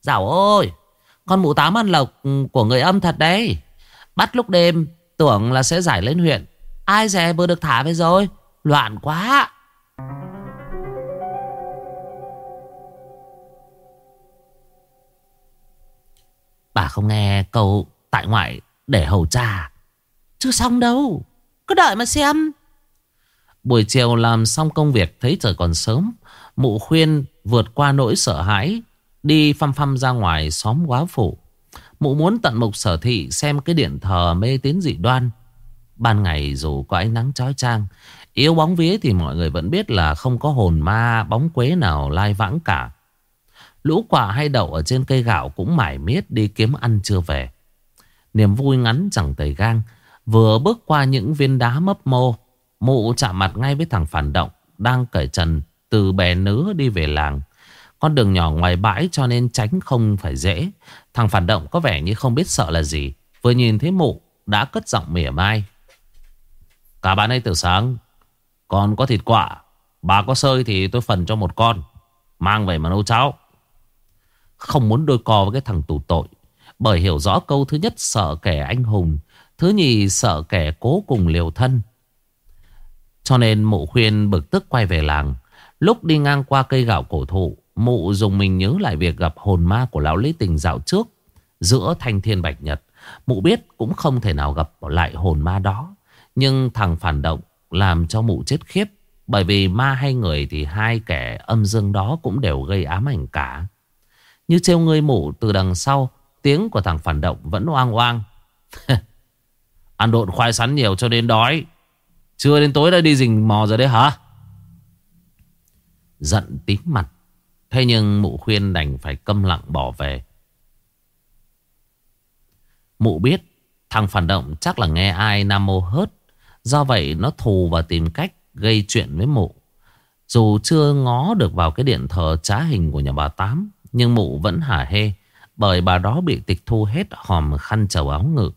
Speaker 1: Dạo ơi, con mụ tám ăn lộc của người âm thật đấy. Bắt lúc đêm Tưởng là sẽ giải lên huyện Ai dè vừa được thả về rồi Loạn quá Bà không nghe câu tại ngoại để hầu trà Chưa xong đâu, Cứ đợi mà xem. Buổi chiều làm xong công việc, Thấy trời còn sớm, Mụ khuyên vượt qua nỗi sợ hãi, Đi phăm phăm ra ngoài xóm quá phủ. Mụ muốn tận mục sở thị xem cái điện thờ mê tín dị đoan. Ban ngày dù có ánh nắng chói chang, Yếu bóng vía thì mọi người vẫn biết là không có hồn ma, bóng quế nào lai vãng cả. Lũ quả hay đậu ở trên cây gạo cũng mải miết đi kiếm ăn chưa về. Niềm vui ngắn chẳng tầy gang, Vừa bước qua những viên đá mấp mô, Mụ chạm mặt ngay với thằng phản động Đang cởi trần từ bè nứa đi về làng. Con đường nhỏ ngoài bãi cho nên tránh không phải dễ. Thằng phản động có vẻ như không biết sợ là gì. Vừa nhìn thấy mụ, đã cất giọng mỉa mai. Cả bạn ấy từ sáng Còn có thịt quả Bà có sơi thì tôi phần cho một con, Mang về mà nấu cháo. Không muốn đôi co với cái thằng tù tội. Bởi hiểu rõ câu thứ nhất, sợ kẻ anh hùng. Thứ nhì, sợ kẻ cố cùng liều thân. Cho nên mụ khuyên bực tức quay về làng. Lúc đi ngang qua cây gạo cổ thụ, Mụ dùng mình nhớ lại việc gặp hồn ma của lão Lý Tình dạo trước, Giữa thanh thiên bạch nhật. Mụ biết cũng không thể nào gặp lại hồn ma đó. Nhưng thằng phản động làm cho mụ chết khiếp. Bởi vì ma hay người thì hai kẻ âm dương đó cũng đều gây ám ảnh cả. Như trêu ngươi mủ từ đằng sau, Tiếng của thằng phản động vẫn oang oang Ăn độn khoai sắn nhiều cho đến đói Chưa đến tối đã đi rình mò rồi đấy hả Giận tím mặt Thế nhưng mụ khuyên đành phải câm lặng bỏ về Mụ biết thằng phản động chắc là nghe ai Nam Mô hớt. Do vậy nó thù và tìm cách gây chuyện với mụ. Dù chưa ngó được vào cái điện thờ trá hình của nhà bà Tám. Nhưng mụ vẫn hả hê. Bởi bà đó bị tịch thu hết hòm khăn chầu áo ngự.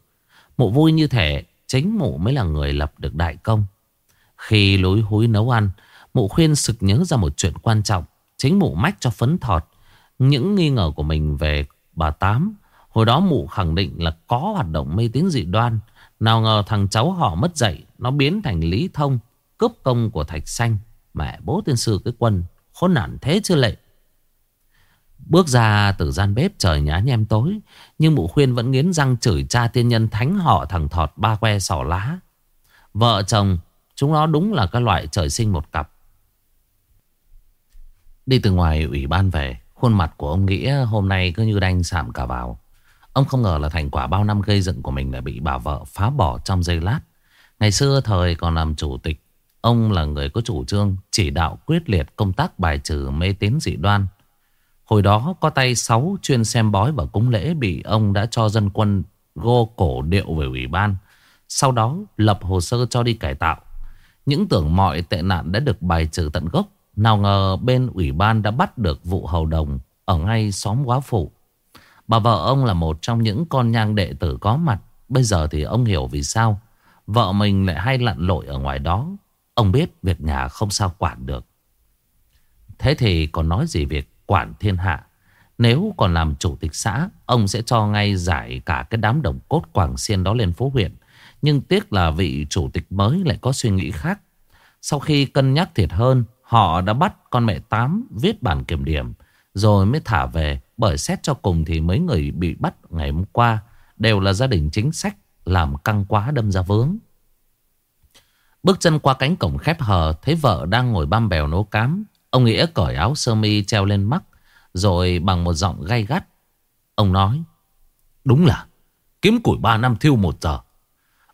Speaker 1: Mụ vui như thể chính mụ mới là người lập được đại công. Khi lối húi nấu ăn, mụ khuyên sực nhớ ra một chuyện quan trọng. Chính mụ mách cho phấn thọt những nghi ngờ của mình về bà Tám. Hồi đó mụ khẳng định là có hoạt động mê tín dị đoan. Nào ngờ thằng cháu họ mất dạy. Nó biến thành Lý Thông. Cướp công của Thạch Xanh. Mẹ bố tiên sư cái quân. Khốn nạn thế chưa lệ. Bước ra từ gian bếp trời nhá nhem tối. Nhưng mụ khuyên vẫn nghiến răng chửi cha tiên nhân thánh họ thằng thọt ba que sỏ lá. Vợ chồng chúng nó đúng là các loại trời sinh một cặp. Đi từ ngoài ủy ban về Khuôn mặt của ông Nghĩa hôm nay cứ như đanh sạm cả vào Ông không ngờ là thành quả bao năm gây dựng của mình lại bị bà vợ phá bỏ trong giây lát. Ngày xưa thời còn làm chủ tịch, ông là người có chủ trương chỉ đạo quyết liệt công tác bài trừ mê tín dị đoan. Hồi đó có tay sáu chuyên xem bói và cúng lễ bị ông đã cho dân quân gô cổ điệu về ủy ban. Sau đó lập hồ sơ cho đi cải tạo. Những tưởng mọi tệ nạn đã được bài trừ tận gốc. Nào ngờ bên ủy ban đã bắt được vụ hầu đồng ở ngay xóm quá phụ. Bà vợ ông là một trong những con nhang đệ tử có mặt. Bây giờ thì ông hiểu vì sao. Vợ mình lại hay lặn lội ở ngoài đó. Ông biết việc nhà không sao quản được. Thế thì còn nói gì việc quản thiên hạ. Nếu còn làm chủ tịch xã, ông sẽ cho ngay giải cả cái đám đồng cốt Quảng Xiên đó lên phố huyện. Nhưng tiếc là vị chủ tịch mới lại có suy nghĩ khác. Sau khi cân nhắc thiệt hơn, họ đã bắt con mẹ Tám viết bản kiểm điểm, rồi mới thả về. Bởi xét cho cùng thì mấy người bị bắt ngày hôm qua đều là gia đình chính sách làm căng quá đâm ra vướng. Bước chân qua cánh cổng khép hờ thấy vợ đang ngồi băm bèo nấu cám. Ông Nghĩa cởi áo sơ mi treo lên mắt rồi bằng một giọng gay gắt. Ông nói Đúng là kiếm củi ba năm thiêu một giờ.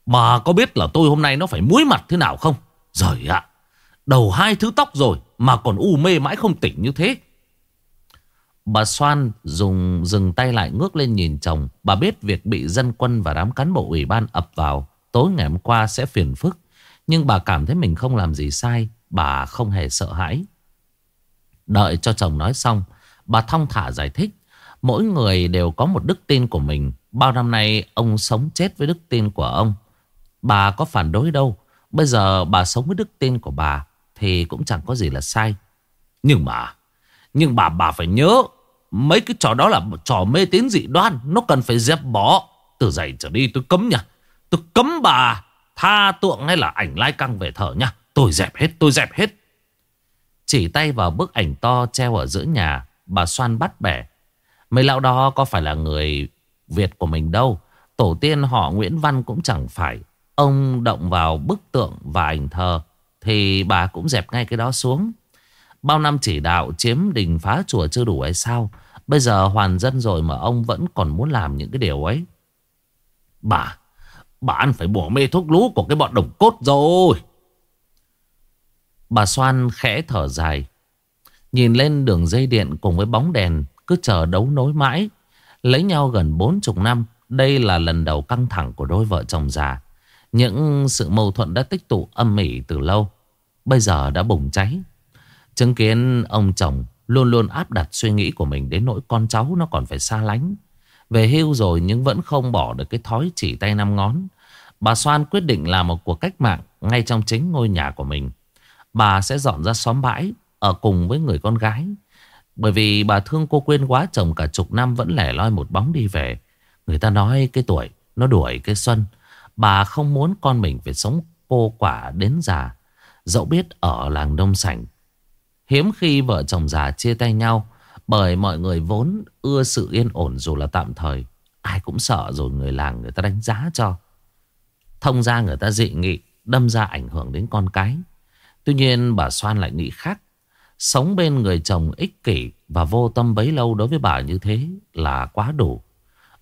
Speaker 1: Bà có biết là tôi hôm nay nó phải muối mặt thế nào không? Giời ạ, đầu hai thứ tóc rồi mà còn u mê mãi không tỉnh như thế. Bà Soan dùng dừng tay lại ngước lên nhìn chồng. Bà biết việc bị dân quân và đám cán bộ ủy ban ập vào tối ngày hôm qua sẽ phiền phức. Nhưng bà cảm thấy mình không làm gì sai. Bà không hề sợ hãi. Đợi cho chồng nói xong, bà thong thả giải thích. Mỗi người đều có một đức tin của mình. Bao năm nay ông sống chết với đức tin của ông. Bà có phản đối đâu. Bây giờ bà sống với đức tin của bà thì cũng chẳng có gì là sai. Nhưng mà nhưng bà bà phải nhớ Mấy cái trò đó là trò mê tín dị đoan Nó cần phải dẹp bỏ Từ giày trở đi tôi cấm nha Tôi cấm bà tha tượng hay là ảnh lai căng về thở nha Tôi dẹp hết tôi dẹp hết chỉ tay vào bức ảnh to treo ở giữa nhà, Bà xoan bắt bẻ. Mấy lão đó có phải là người Việt của mình đâu. Tổ tiên họ Nguyễn Văn cũng chẳng phải. Ông động vào bức tượng và ảnh thờ, Thì bà cũng dẹp ngay cái đó xuống. Bao năm chỉ đạo chiếm đình phá chùa chưa đủ hay sao? Bây giờ hoàn dân rồi mà ông vẫn còn muốn làm những cái điều ấy. Bà Bà ăn phải bỏ mê thuốc lú của cái bọn đồng cốt rồi. Bà Soan khẽ thở dài. Nhìn lên đường dây điện cùng với bóng đèn, Cứ chờ đấu nối mãi. Lấy nhau gần bốn chục năm, Đây là lần đầu căng thẳng của đôi vợ chồng già. Những sự mâu thuẫn đã tích tụ âm mỉ từ lâu, Bây giờ đã bùng cháy. Chứng kiến ông chồng Luôn luôn áp đặt suy nghĩ của mình Đến nỗi con cháu nó còn phải xa lánh. Về hưu rồi nhưng vẫn không bỏ được cái thói chỉ tay năm ngón. Bà Soan quyết định làm một cuộc cách mạng Ngay trong chính ngôi nhà của mình. Bà sẽ dọn ra xóm bãi, Ở cùng với người con gái. Bởi vì bà thương cô quên quá, chồng cả chục năm Vẫn lẻ loi một bóng đi về. Người ta nói cái tuổi Nó đuổi cái xuân. Bà không muốn con mình phải sống cô quả đến già. Dẫu biết ở làng Đông Sảnh, Hiếm khi vợ chồng già chia tay nhau, Bởi mọi người vốn ưa sự yên ổn dù là tạm thời. Ai cũng sợ rồi người làng người ta đánh giá cho. Thông ra người ta dị nghị, Đâm ra ảnh hưởng đến con cái. Tuy nhiên bà Soan lại nghĩ khác. Sống bên người chồng ích kỷ Và vô tâm bấy lâu đối với bà như thế Là quá đủ.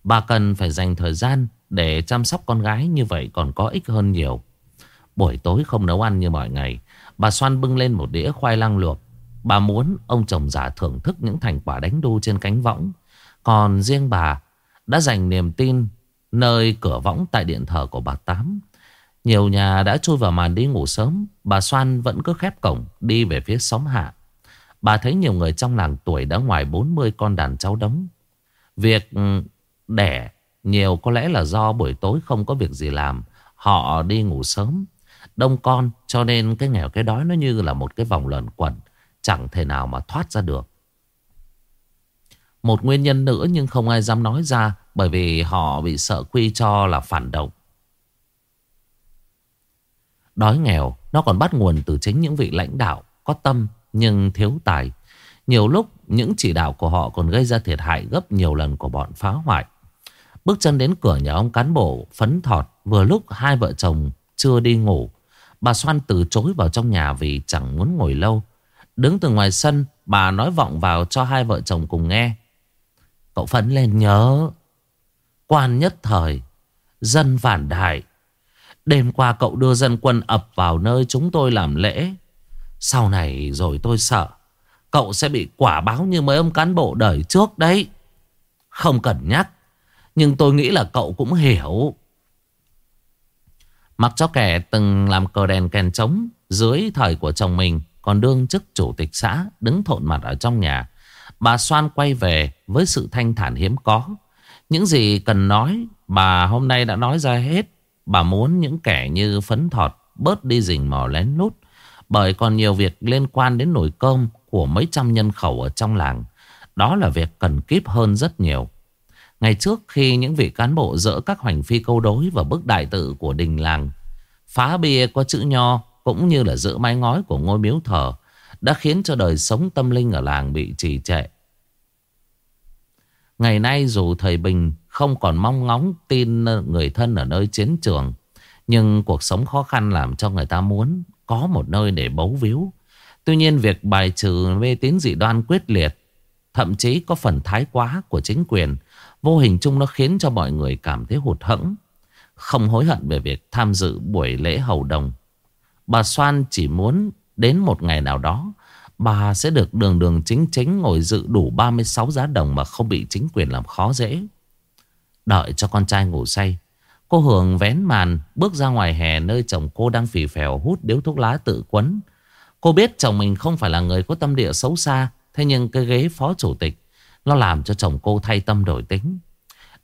Speaker 1: Bà cần phải dành thời gian Để chăm sóc con gái như vậy còn có ích hơn nhiều. Buổi tối không nấu ăn như mọi ngày, Bà Soan bưng lên một đĩa khoai lang luộc. Bà muốn ông chồng già thưởng thức những thành quả đánh đu trên cánh võng. Còn riêng bà đã dành niềm tin Nơi cửa võng tại điện thờ của bà Tám. Nhiều nhà đã chui vào màn đi ngủ sớm. Bà Soan vẫn cứ khép cổng, Đi về phía xóm hạ. Bà thấy nhiều người trong làng tuổi đã ngoài 40 con đàn cháu đống Việc ừ, đẻ nhiều có lẽ là do buổi tối không có việc gì làm. Họ đi ngủ sớm. Đông con, cho nên cái nghèo cái đói nó như là một cái vòng lợn quẩn, Chẳng thể nào mà thoát ra được. Một nguyên nhân nữa nhưng không ai dám nói ra Bởi vì họ bị sợ quy cho là phản động. Đói nghèo, nó còn bắt nguồn từ chính những vị lãnh đạo Có tâm nhưng thiếu tài. Nhiều lúc, những chỉ đạo của họ còn gây ra thiệt hại gấp nhiều lần của bọn phá hoại. Bước chân đến cửa nhà ông cán bộ, phấn thọt, Vừa lúc hai vợ chồng chưa đi ngủ. Bà xoan từ chối vào trong nhà vì chẳng muốn ngồi lâu. Đứng từ ngoài sân, Bà nói vọng vào cho hai vợ chồng cùng nghe. Cậu phấn lên nhớ, Quan nhất thời, Dân phản đại Đêm qua cậu đưa dân quân ập vào nơi chúng tôi làm lễ. Sau này rồi tôi sợ, Cậu sẽ bị quả báo như mấy ông cán bộ đời trước đấy. Không cần nhắc, Nhưng tôi nghĩ là cậu cũng hiểu. Mặc cho kẻ từng làm cờ đèn kèn trống Dưới thời của chồng mình, Còn đương chức chủ tịch xã, Đứng thộn mặt ở trong nhà, Bà Soan quay về với sự thanh thản hiếm có. Những gì cần nói, Bà hôm nay đã nói ra hết. Bà muốn những kẻ như phấn thọt Bớt đi rình mò lén lút Bởi còn nhiều việc liên quan đến nồi cơm Của mấy trăm nhân khẩu ở trong làng Đó là việc cần kíp hơn rất nhiều Ngày trước khi những vị cán bộ dỡ các hoành phi câu đối và bức đại tự của đình làng, phá bia có chữ nho cũng như là giữ mái ngói của ngôi miếu thờ đã khiến cho đời sống tâm linh ở làng bị trì trệ. Ngày nay dù thời Bình không còn mong ngóng tin người thân ở nơi chiến trường, nhưng cuộc sống khó khăn làm cho người ta muốn có một nơi để bấu víu. Tuy nhiên việc bài trừ mê tín dị đoan quyết liệt, thậm chí có phần thái quá của chính quyền, Vô hình chung nó khiến cho mọi người cảm thấy hụt hẫng Không hối hận về việc tham dự buổi lễ hầu đồng Bà Soan chỉ muốn đến một ngày nào đó Bà sẽ được đường đường chính chính ngồi dự đủ 36 giá đồng mà không bị chính quyền làm khó dễ. Đợi cho con trai ngủ say. Cô Hường vén màn bước ra ngoài hè nơi chồng cô đang phì phèo hút điếu thuốc lá tự quấn. Cô biết chồng mình không phải là người có tâm địa xấu xa. Thế nhưng cái ghế phó chủ tịch, nó làm cho chồng cô thay tâm đổi tính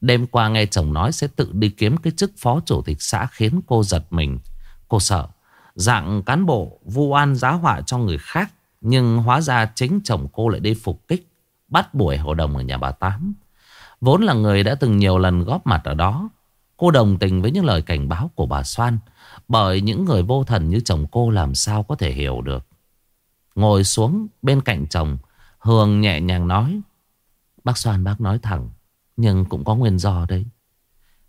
Speaker 1: Đêm qua nghe chồng nói sẽ tự đi kiếm cái chức phó chủ tịch xã khiến cô giật mình Cô sợ, Dạng cán bộ vu oan giá họa cho người khác, Nhưng hóa ra chính chồng cô lại đi phục kích, Bắt buổi hội đồng ở nhà bà Tám Vốn là người đã từng nhiều lần góp mặt ở đó. Cô đồng tình với những lời cảnh báo của bà Soan Bởi những người vô thần như chồng cô làm sao có thể hiểu được. Ngồi xuống bên cạnh chồng Hường nhẹ nhàng nói Bác Soan bác nói thẳng Nhưng cũng có nguyên do đấy.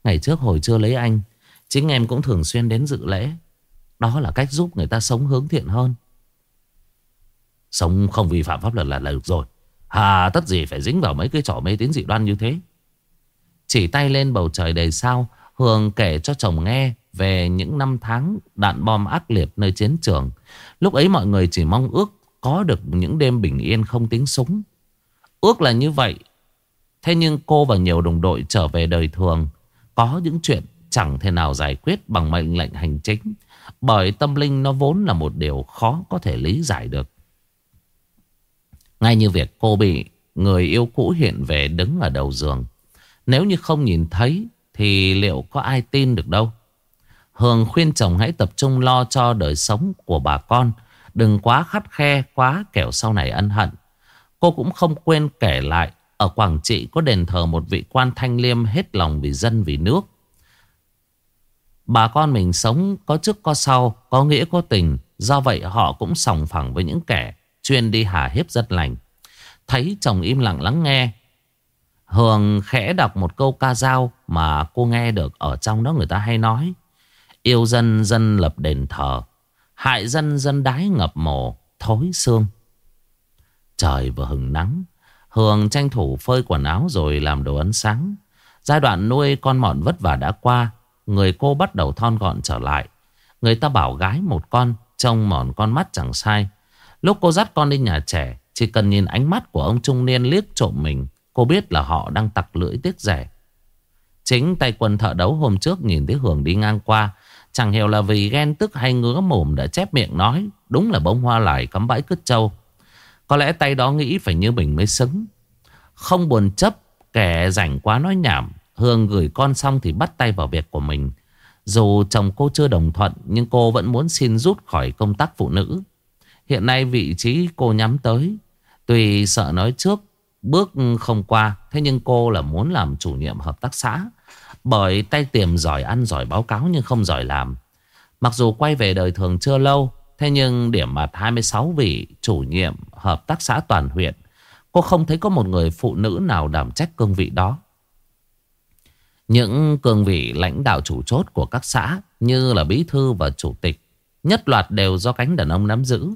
Speaker 1: Ngày trước hồi chưa lấy anh Chính em cũng thường xuyên đến dự lễ. Đó là cách giúp người ta sống hướng thiện hơn. Sống không vi phạm pháp luật là, là được rồi. Hà tất gì phải dính vào mấy cái trò mê tín dị đoan như thế Chỉ tay lên bầu trời đầy sao Hương kể cho chồng nghe về những năm tháng đạn bom ác liệt nơi chiến trường. Lúc ấy mọi người chỉ mong ước có được những đêm bình yên không tiếng súng. Ước là như vậy. Thế nhưng cô và nhiều đồng đội trở về đời thường. Có những chuyện chẳng thể nào giải quyết bằng mệnh lệnh hành chính. Bởi tâm linh nó vốn là một điều khó có thể lý giải được. Ngay như việc cô bị người yêu cũ hiện về đứng ở đầu giường. Nếu như không nhìn thấy thì liệu có ai tin được đâu. Hương khuyên chồng hãy tập trung lo cho đời sống của bà con. Đừng quá khắt khe quá kẻo sau này ân hận. Cô cũng không quên kể lại ở Quảng Trị có đền thờ một vị quan thanh liêm hết lòng vì dân vì nước. Bà con mình sống có trước có sau, có nghĩa có tình. Do vậy họ cũng sòng phẳng với những kẻ chuyên đi hà hiếp rất lành. Thấy chồng im lặng lắng nghe. Hường khẽ đọc một câu ca dao mà cô nghe được ở trong đó người ta hay nói. Yêu dân dân lập đền thờ, hại dân dân đái ngập mồ, thối xương. Trời vừa hừng nắng, Hường tranh thủ phơi quần áo rồi làm đồ ăn sáng. Giai đoạn nuôi con mọn vất vả đã qua, người cô bắt đầu thon gọn trở lại. Người ta bảo gái một con, trông mòn con mắt chẳng sai. Lúc cô dắt con đi nhà trẻ, chỉ cần nhìn ánh mắt của ông trung niên liếc trộm mình, cô biết là họ đang tặc lưỡi tiếc rẻ. Chính tay quân thợ đấu hôm trước nhìn thấy Hường đi ngang qua, chẳng hiểu là vì ghen tức hay ngứa mồm đã chép miệng nói, đúng là bông hoa lại cắm bãi cứt trâu. Có lẽ tay đó nghĩ phải như mình mới xứng. Không buồn chấp, kẻ rảnh quá nói nhảm, Hương gửi con xong thì bắt tay vào việc của mình. Dù chồng cô chưa đồng thuận nhưng cô vẫn muốn xin rút khỏi công tác phụ nữ. Hiện nay vị trí cô nhắm tới. Tuy sợ nói trước, Bước không qua, Thế nhưng cô là muốn làm chủ nhiệm hợp tác xã. Bởi tay tiềm giỏi ăn giỏi báo cáo Nhưng không giỏi làm. Mặc dù quay về đời thường chưa lâu, Thế nhưng điểm mặt 26 vị chủ nhiệm hợp tác xã toàn huyện, Cô không thấy có một người phụ nữ nào đảm trách cương vị đó. Những cương vị lãnh đạo chủ chốt của các xã Như là bí thư và chủ tịch Nhất loạt đều do cánh đàn ông nắm giữ.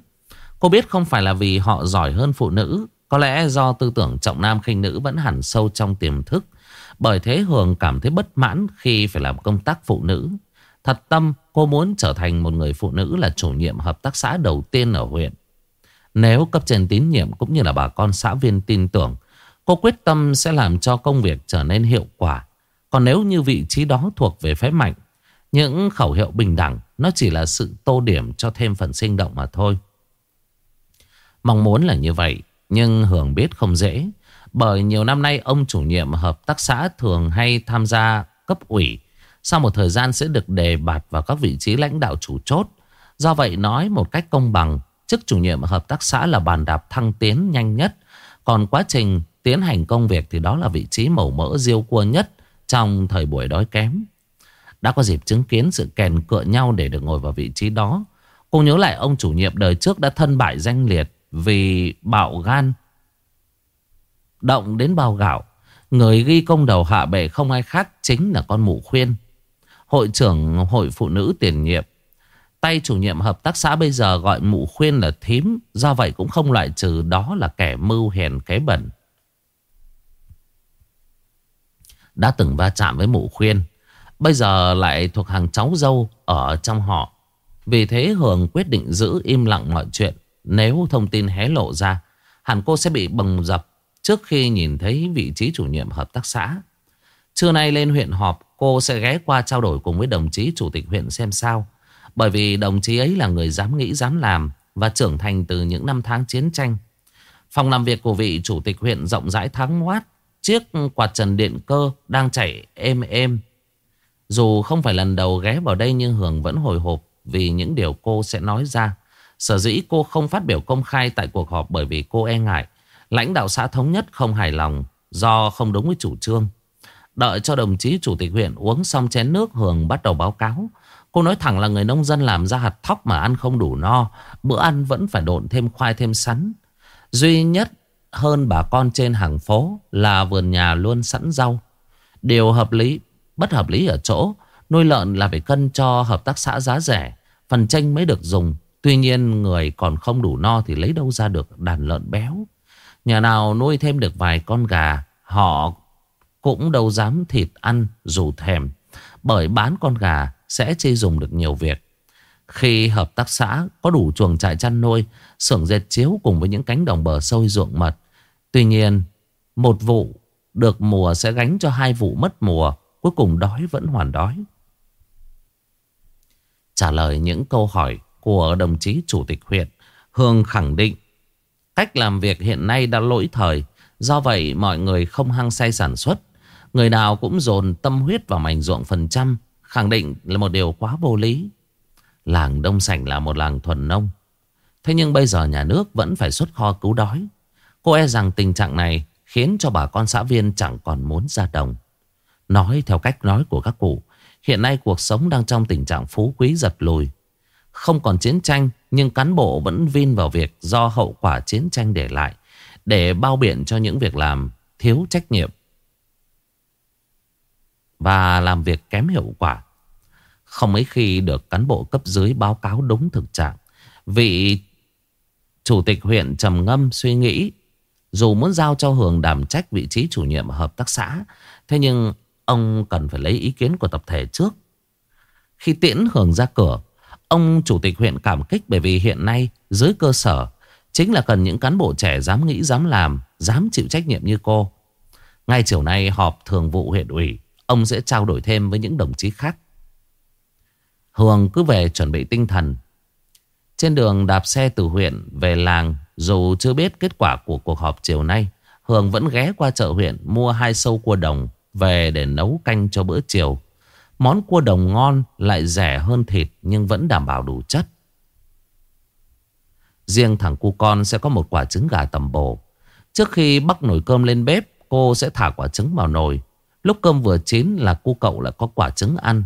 Speaker 1: Cô biết không phải là vì họ giỏi hơn phụ nữ, Có lẽ do tư tưởng trọng nam khinh nữ vẫn hẳn sâu trong tiềm thức. Bởi thế Hường cảm thấy bất mãn khi phải làm công tác phụ nữ. Thật tâm, cô muốn trở thành một người phụ nữ là chủ nhiệm hợp tác xã đầu tiên ở huyện. Nếu cấp trên tín nhiệm cũng như là bà con xã viên tin tưởng, Cô quyết tâm sẽ làm cho công việc trở nên hiệu quả. Còn nếu như vị trí đó thuộc về phái mạnh, Những khẩu hiệu bình đẳng, Nó chỉ là sự tô điểm cho thêm phần sinh động mà thôi. Mong muốn là như vậy, Nhưng hưởng biết không dễ. Bởi nhiều năm nay, ông chủ nhiệm hợp tác xã thường hay tham gia cấp ủy. Sau một thời gian sẽ được đề bạt vào các vị trí lãnh đạo chủ chốt. Do vậy, nói một cách công bằng, Chức chủ nhiệm hợp tác xã là bàn đạp thăng tiến nhanh nhất. Còn quá trình tiến hành công việc thì đó là vị trí màu mỡ diêu cua nhất Trong thời buổi đói kém. Đã có dịp chứng kiến sự kèn cựa nhau để được ngồi vào vị trí đó. Cô nhớ lại ông chủ nhiệm đời trước đã thân bại danh liệt vì bạo gan. Động đến bao gạo, Người ghi công đầu hạ bệ không ai khác Chính là con mụ khuyên. Hội trưởng hội phụ nữ tiền nhiệm. Tay chủ nhiệm hợp tác xã bây giờ gọi mụ khuyên là thím, Do vậy cũng không loại trừ đó là kẻ mưu hèn kế bẩn. Đã từng va chạm với mụ khuyên, Bây giờ lại thuộc hàng cháu dâu ở trong họ. Vì thế Hường quyết định giữ im lặng mọi chuyện nếu thông tin hé lộ ra, Hẳn cô sẽ bị bồng dập Trước khi nhìn thấy vị trí chủ nhiệm hợp tác xã. Trưa nay lên huyện họp, Cô sẽ ghé qua trao đổi cùng với đồng chí chủ tịch huyện xem sao. Bởi vì đồng chí ấy là người dám nghĩ, dám làm Và trưởng thành từ những năm tháng chiến tranh. Phòng làm việc của vị chủ tịch huyện rộng rãi thắng ngoát Chiếc quạt trần điện cơ đang chạy êm êm. Dù không phải lần đầu ghé vào đây, nhưng Hường vẫn hồi hộp Vì những điều cô sẽ nói ra. Sở dĩ cô không phát biểu công khai tại cuộc họp bởi vì cô e ngại. Lãnh đạo xã thống nhất không hài lòng do không đúng với chủ trương. Đợi cho đồng chí chủ tịch huyện uống xong chén nước Hường bắt đầu báo cáo. Cô nói thẳng là người nông dân làm ra hạt thóc mà ăn không đủ no. Bữa ăn vẫn phải độn thêm khoai thêm sắn. Duy nhất hơn bà con trên hàng phố là vườn nhà luôn sẵn rau. Điều hợp lý, bất hợp lý ở chỗ nuôi lợn là phải cân cho hợp tác xã giá rẻ. Phần tranh mới được dùng Tuy nhiên người còn không đủ no thì lấy đâu ra được đàn lợn béo. Nhà nào nuôi thêm được vài con gà, họ cũng đâu dám thịt ăn dù thèm. Bởi bán con gà sẽ chi dùng được nhiều việc. Khi hợp tác xã có đủ chuồng trại chăn nuôi, xưởng dệt chiếu cùng với những cánh đồng bờ sôi ruộng mật. Tuy nhiên, một vụ được mùa sẽ gánh cho hai vụ mất mùa, cuối cùng đói vẫn hoàn đói. Trả lời những câu hỏi của đồng chí chủ tịch huyện, Hương khẳng định cách làm việc hiện nay đã lỗi thời, do vậy mọi người không hăng say sản xuất. Người nào cũng dồn tâm huyết vào mảnh ruộng phần trăm, khẳng định là một điều quá vô lý. Làng Đông Sảnh là một làng thuần nông. Thế nhưng bây giờ nhà nước vẫn phải xuất kho cứu đói. Cô e rằng tình trạng này khiến cho bà con xã viên chẳng còn muốn ra đồng. Nói theo cách nói của các cụ, hiện nay cuộc sống đang trong tình trạng phú quý giật lùi. Không còn chiến tranh, nhưng cán bộ vẫn vin vào việc do hậu quả chiến tranh để lại, để bao biện cho những việc làm thiếu trách nhiệm và làm việc kém hiệu quả. Không mấy khi được cán bộ cấp dưới báo cáo đúng thực trạng. Vị chủ tịch huyện trầm ngâm suy nghĩ, dù muốn giao cho Hường đảm trách vị trí chủ nhiệm hợp tác xã, Thế nhưng ông cần phải lấy ý kiến của tập thể trước Khi tiễn Hường ra cửa Ông chủ tịch huyện cảm kích bởi vì hiện nay dưới cơ sở Chính là cần những cán bộ trẻ dám nghĩ, dám làm, dám chịu trách nhiệm như cô. Ngay chiều nay họp thường vụ huyện ủy Ông sẽ trao đổi thêm với những đồng chí khác. Hường cứ về chuẩn bị tinh thần. Trên đường đạp xe từ huyện về làng Dù chưa biết kết quả của cuộc họp chiều nay Hường vẫn ghé qua chợ huyện Mua hai sâu cua đồng Về để nấu canh cho bữa chiều. Món cua đồng ngon lại rẻ hơn thịt Nhưng vẫn đảm bảo đủ chất. Riêng thằng cu con sẽ có một quả trứng gà tầm bồ Trước khi bắc nồi cơm lên bếp, Cô sẽ thả quả trứng vào nồi. Lúc cơm vừa chín là cu cậu lại có quả trứng ăn.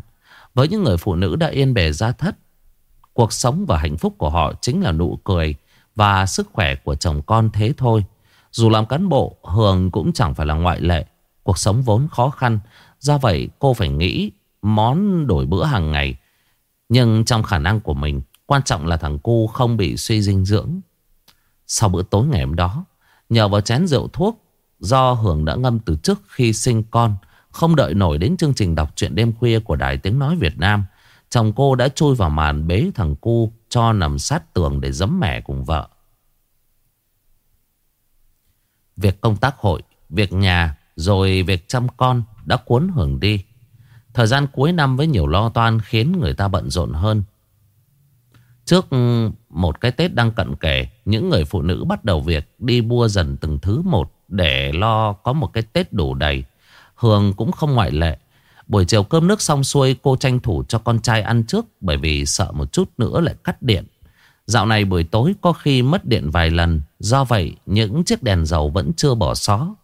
Speaker 1: Với những người phụ nữ đã yên bề ra thất, Cuộc sống và hạnh phúc của họ chính là nụ cười Và sức khỏe của chồng con thế thôi. Dù làm cán bộ, Hường cũng chẳng phải là ngoại lệ. Cuộc sống vốn khó khăn, Do vậy cô phải nghĩ món đổi bữa hàng ngày. Nhưng trong khả năng của mình Quan trọng là thằng cu không bị suy dinh dưỡng. Sau bữa tối ngày hôm đó Nhờ vào chén rượu thuốc Do hưởng đã ngâm từ trước khi sinh con không đợi nổi đến chương trình đọc truyện đêm khuya của Đài Tiếng Nói Việt Nam Chồng cô đã chui vào màn bế thằng cu cho nằm sát tường để giấm mẻ cùng vợ. Việc công tác hội, việc nhà, rồi việc chăm con đã cuốn hưởng đi. Thời gian cuối năm với nhiều lo toan khiến người ta bận rộn hơn Trước ừ, một cái Tết đang cận kề, Những người phụ nữ bắt đầu việc đi mua dần từng thứ một Để lo có một cái Tết đủ đầy Hường cũng không ngoại lệ. Buổi chiều cơm nước xong xuôi, cô tranh thủ cho con trai ăn trước bởi vì sợ một chút nữa lại cắt điện. Dạo này buổi tối có khi mất điện vài lần. Do vậy những chiếc đèn dầu vẫn chưa bỏ xó.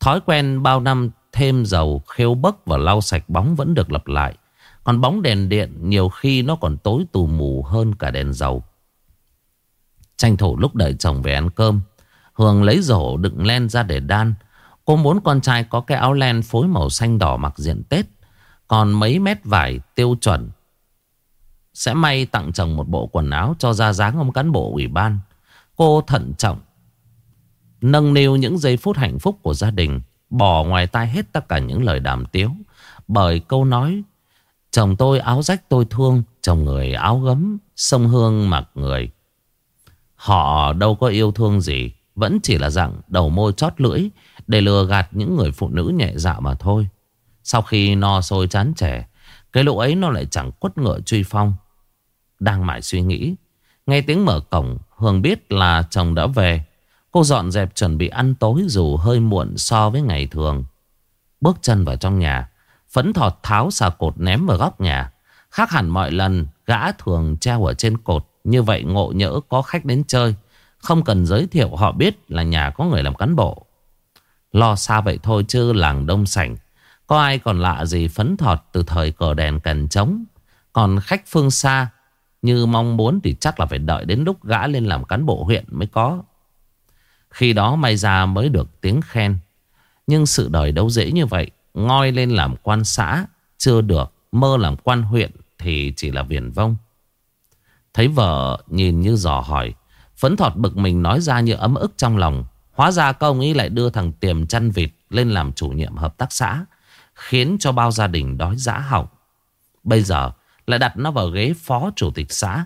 Speaker 1: Thói quen bao năm thêm dầu, khêu bấc và lau sạch bóng vẫn được lặp lại. Còn bóng đèn điện nhiều khi nó còn tối tù mù hơn cả đèn dầu. Tranh thủ lúc đợi chồng về ăn cơm. Hường lấy rổ đựng len ra để đan. Cô muốn con trai có cái áo len phối màu xanh đỏ mặc diện Tết. Còn mấy mét vải tiêu chuẩn. Sẽ may tặng chồng một bộ quần áo cho ra dáng ông cán bộ ủy ban. Cô thận trọng. Nâng niu những giây phút hạnh phúc của gia đình. Bỏ ngoài tai hết tất cả những lời đàm tiếu. Bởi câu nói, Chồng tôi áo rách tôi thương, Chồng người áo gấm, Sông hương mặc người. Họ đâu có yêu thương gì, Vẫn chỉ là dạng đầu môi chót lưỡi để lừa gạt những người phụ nữ nhẹ dạ mà thôi. Sau khi no sôi chán trẻ Cái lũ ấy nó lại chẳng quất ngựa truy phong. Đang mãi suy nghĩ, Nghe tiếng mở cổng, Hương biết là chồng đã về. Cô dọn dẹp chuẩn bị ăn tối Dù hơi muộn so với ngày thường. Bước chân vào trong nhà, Phấn thọt tháo xà cột ném vào góc nhà. Khác hẳn mọi lần, Gã thường treo ở trên cột. Như vậy ngộ nhỡ có khách đến chơi. Không cần giới thiệu họ biết là nhà có người làm cán bộ. Lo xa vậy thôi chứ làng đông sảnh. Có ai còn lạ gì phấn thọt từ thời cờ đèn cần trống? Còn khách phương xa, Như mong muốn thì chắc là phải đợi đến lúc gã lên làm cán bộ huyện mới có. Khi đó may ra mới được tiếng khen Nhưng sự đời đâu dễ như vậy Ngoi lên làm quan xã, Chưa được Mơ làm quan huyện Thì chỉ là viển vông Thấy vợ nhìn như dò hỏi, Phấn thọt bực mình nói ra như ấm ức trong lòng Hóa ra công ấy lại đưa thằng Tiềm chăn vịt lên làm chủ nhiệm hợp tác xã. Khiến cho bao gia đình đói giã học Bây giờ lại đặt nó vào ghế phó chủ tịch xã.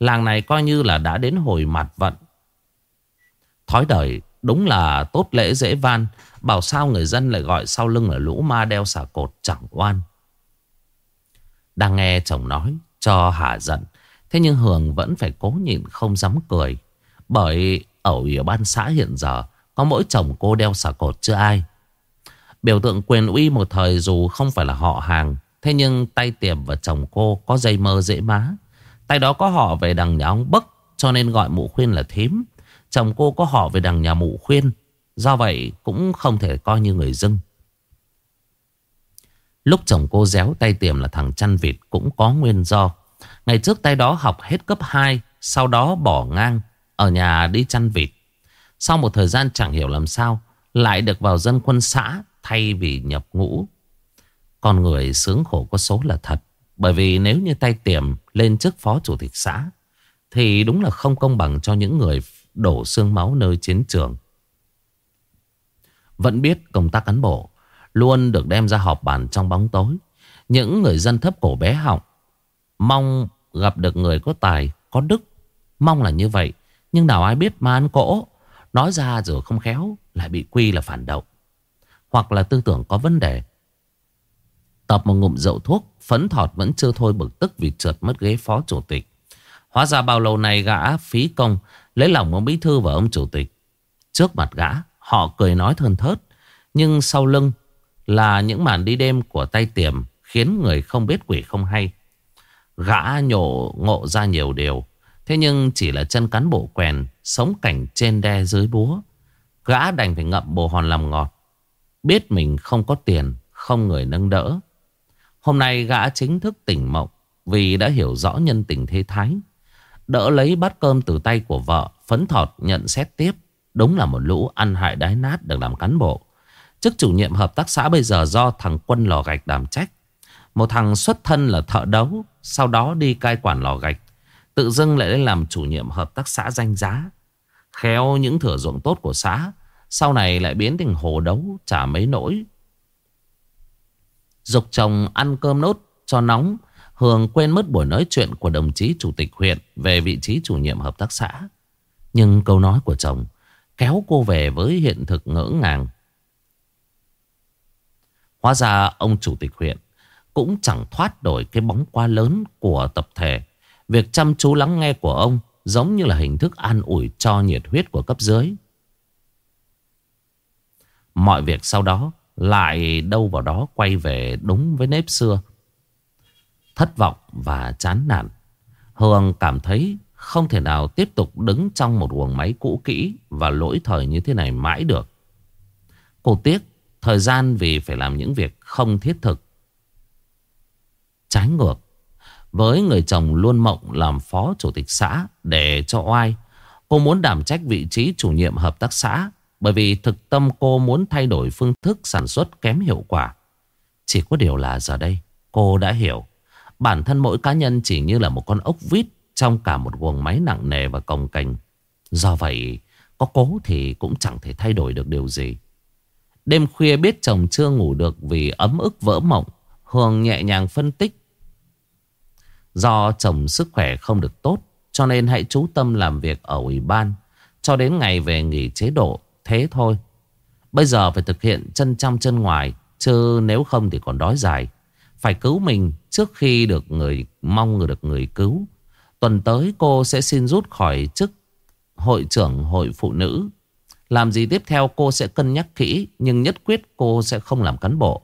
Speaker 1: Làng này coi như là đã đến hồi mặt vận. Thói đời đúng là tốt lễ dễ van. Bảo sao người dân lại gọi sau lưng là lũ ma đeo xà cột chẳng oan. Đang nghe chồng nói, cho hả giận. Thế nhưng Hường vẫn phải cố nhịn không dám cười. Bởi ở ủy ban xã hiện giờ, có mỗi chồng cô đeo xà cột chưa ai. Biểu tượng quyền uy một thời dù không phải là họ hàng. Thế nhưng tay tiềm và chồng cô có dây mơ dễ má. Tay đó có họ về đằng nhà ông Bức cho nên gọi mụ khuyên là thím. Chồng cô có họ về đằng nhà mụ khuyên. Do vậy cũng không thể coi như người dưng. Lúc chồng cô déo tay tiềm là thằng chăn vịt cũng có nguyên do. Ngày trước tay đó học hết cấp 2, sau đó bỏ ngang, ở nhà đi chăn vịt. Sau một thời gian chẳng hiểu làm sao, lại được vào dân quân xã thay vì nhập ngũ. Con người sướng khổ có số là thật. Bởi vì nếu như tay tiềm lên chức phó chủ tịch xã, thì đúng là không công bằng cho những người đổ xương máu nơi chiến trường. Vẫn biết công tác cán bộ luôn được đem ra họp bàn trong bóng tối. Những người dân thấp cổ bé họng mong gặp được người có tài, có đức. Mong là như vậy. Nhưng nào ai biết mà ăn cỗ. Nói ra rồi không khéo lại bị quy là phản động. Hoặc là tư tưởng có vấn đề. Tập một ngụm rượu thuốc, phấn thọt vẫn chưa thôi bực tức vì trượt mất ghế phó chủ tịch. Hóa ra bao lâu này gã phí công lấy lòng ông bí thư và ông chủ tịch. Trước mặt gã, họ cười nói thân thớt. Nhưng sau lưng là những màn đi đêm của tay tiềm khiến người không biết quỷ không hay. Gã nhổ ngộ ra nhiều điều. Thế nhưng chỉ là chân cán bộ quèn, sống cảnh trên đe dưới búa. Gã đành phải ngậm bồ hòn làm ngọt. Biết mình không có tiền, không người nâng đỡ. Hôm nay gã chính thức tỉnh mộng vì đã hiểu rõ nhân tình thế thái. Đỡ lấy bát cơm từ tay của vợ, phấn thọt nhận xét tiếp. Đúng là một lũ ăn hại đái nát được làm cán bộ. Chức chủ nhiệm hợp tác xã bây giờ do thằng Quân lò gạch đảm trách. Một thằng xuất thân là thợ đấu, sau đó đi cai quản lò gạch. Tự dưng lại lên làm chủ nhiệm hợp tác xã danh giá. Khéo những thửa ruộng tốt của xã, sau này lại biến thành hồ đấu, chả mấy nỗi. Dục chồng ăn cơm nốt cho nóng, Hường quên mất buổi nói chuyện của đồng chí chủ tịch huyện về vị trí chủ nhiệm hợp tác xã. Nhưng câu nói của chồng kéo cô về với hiện thực ngỡ ngàng. Hóa ra ông chủ tịch huyện cũng chẳng thoát đổi cái bóng quá lớn của tập thể. Việc chăm chú lắng nghe của ông giống như là hình thức an ủi cho nhiệt huyết của cấp dưới. Mọi việc sau đó lại đâu vào đó quay về đúng với nếp xưa. Thất vọng và chán nản. Hương cảm thấy không thể nào tiếp tục đứng trong một guồng máy cũ kỹ và lỗi thời như thế này mãi được. Cô tiếc thời gian vì phải làm những việc không thiết thực. Trái ngược, với người chồng luôn mộng làm phó chủ tịch xã để cho oai, cô muốn đảm trách vị trí chủ nhiệm hợp tác xã bởi vì thực tâm cô muốn thay đổi phương thức sản xuất kém hiệu quả. Chỉ có điều là giờ đây cô đã hiểu bản thân mỗi cá nhân chỉ như là một con ốc vít trong cả một guồng máy nặng nề và cồng cành. Do vậy, có cố thì cũng chẳng thể thay đổi được điều gì. Đêm khuya biết chồng chưa ngủ được vì ấm ức vỡ mộng, Hương nhẹ nhàng phân tích. Do chồng sức khỏe không được tốt, cho nên hãy chú tâm làm việc ở ủy ban, cho đến ngày về nghỉ chế độ, thế thôi. Bây giờ phải thực hiện chân trong chân ngoài, chứ nếu không thì còn đói dài. Phải cứu mình trước khi được người mong người được người cứu. Tuần tới cô sẽ xin rút khỏi chức hội trưởng hội phụ nữ. Làm gì tiếp theo cô sẽ cân nhắc kỹ nhưng nhất quyết cô sẽ không làm cán bộ.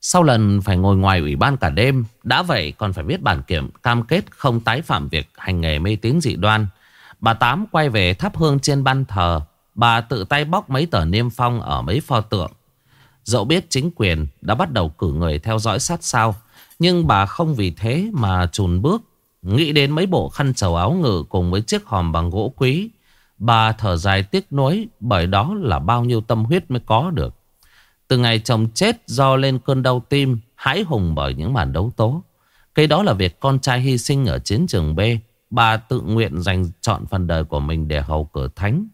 Speaker 1: Sau lần phải ngồi ngoài ủy ban cả đêm, đã vậy còn phải viết bản kiểm cam kết không tái phạm việc hành nghề mê tín dị đoan. Bà Tám quay về thắp hương trên ban thờ. Bà tự tay bóc mấy tờ niêm phong ở mấy pho tượng. Dẫu biết chính quyền đã bắt đầu cử người theo dõi sát sao, Nhưng bà không vì thế mà chùn bước, Nghĩ đến mấy bộ khăn trầu áo ngự cùng với chiếc hòm bằng gỗ quý. Bà thở dài tiếc nuối bởi đó là bao nhiêu tâm huyết mới có được. Từ ngày chồng chết do lên cơn đau tim, Hãi hùng bởi những màn đấu tố. Cái đó là việc con trai hy sinh ở chiến trường B, Bà tự nguyện dành chọn phần đời của mình để hầu cửa thánh.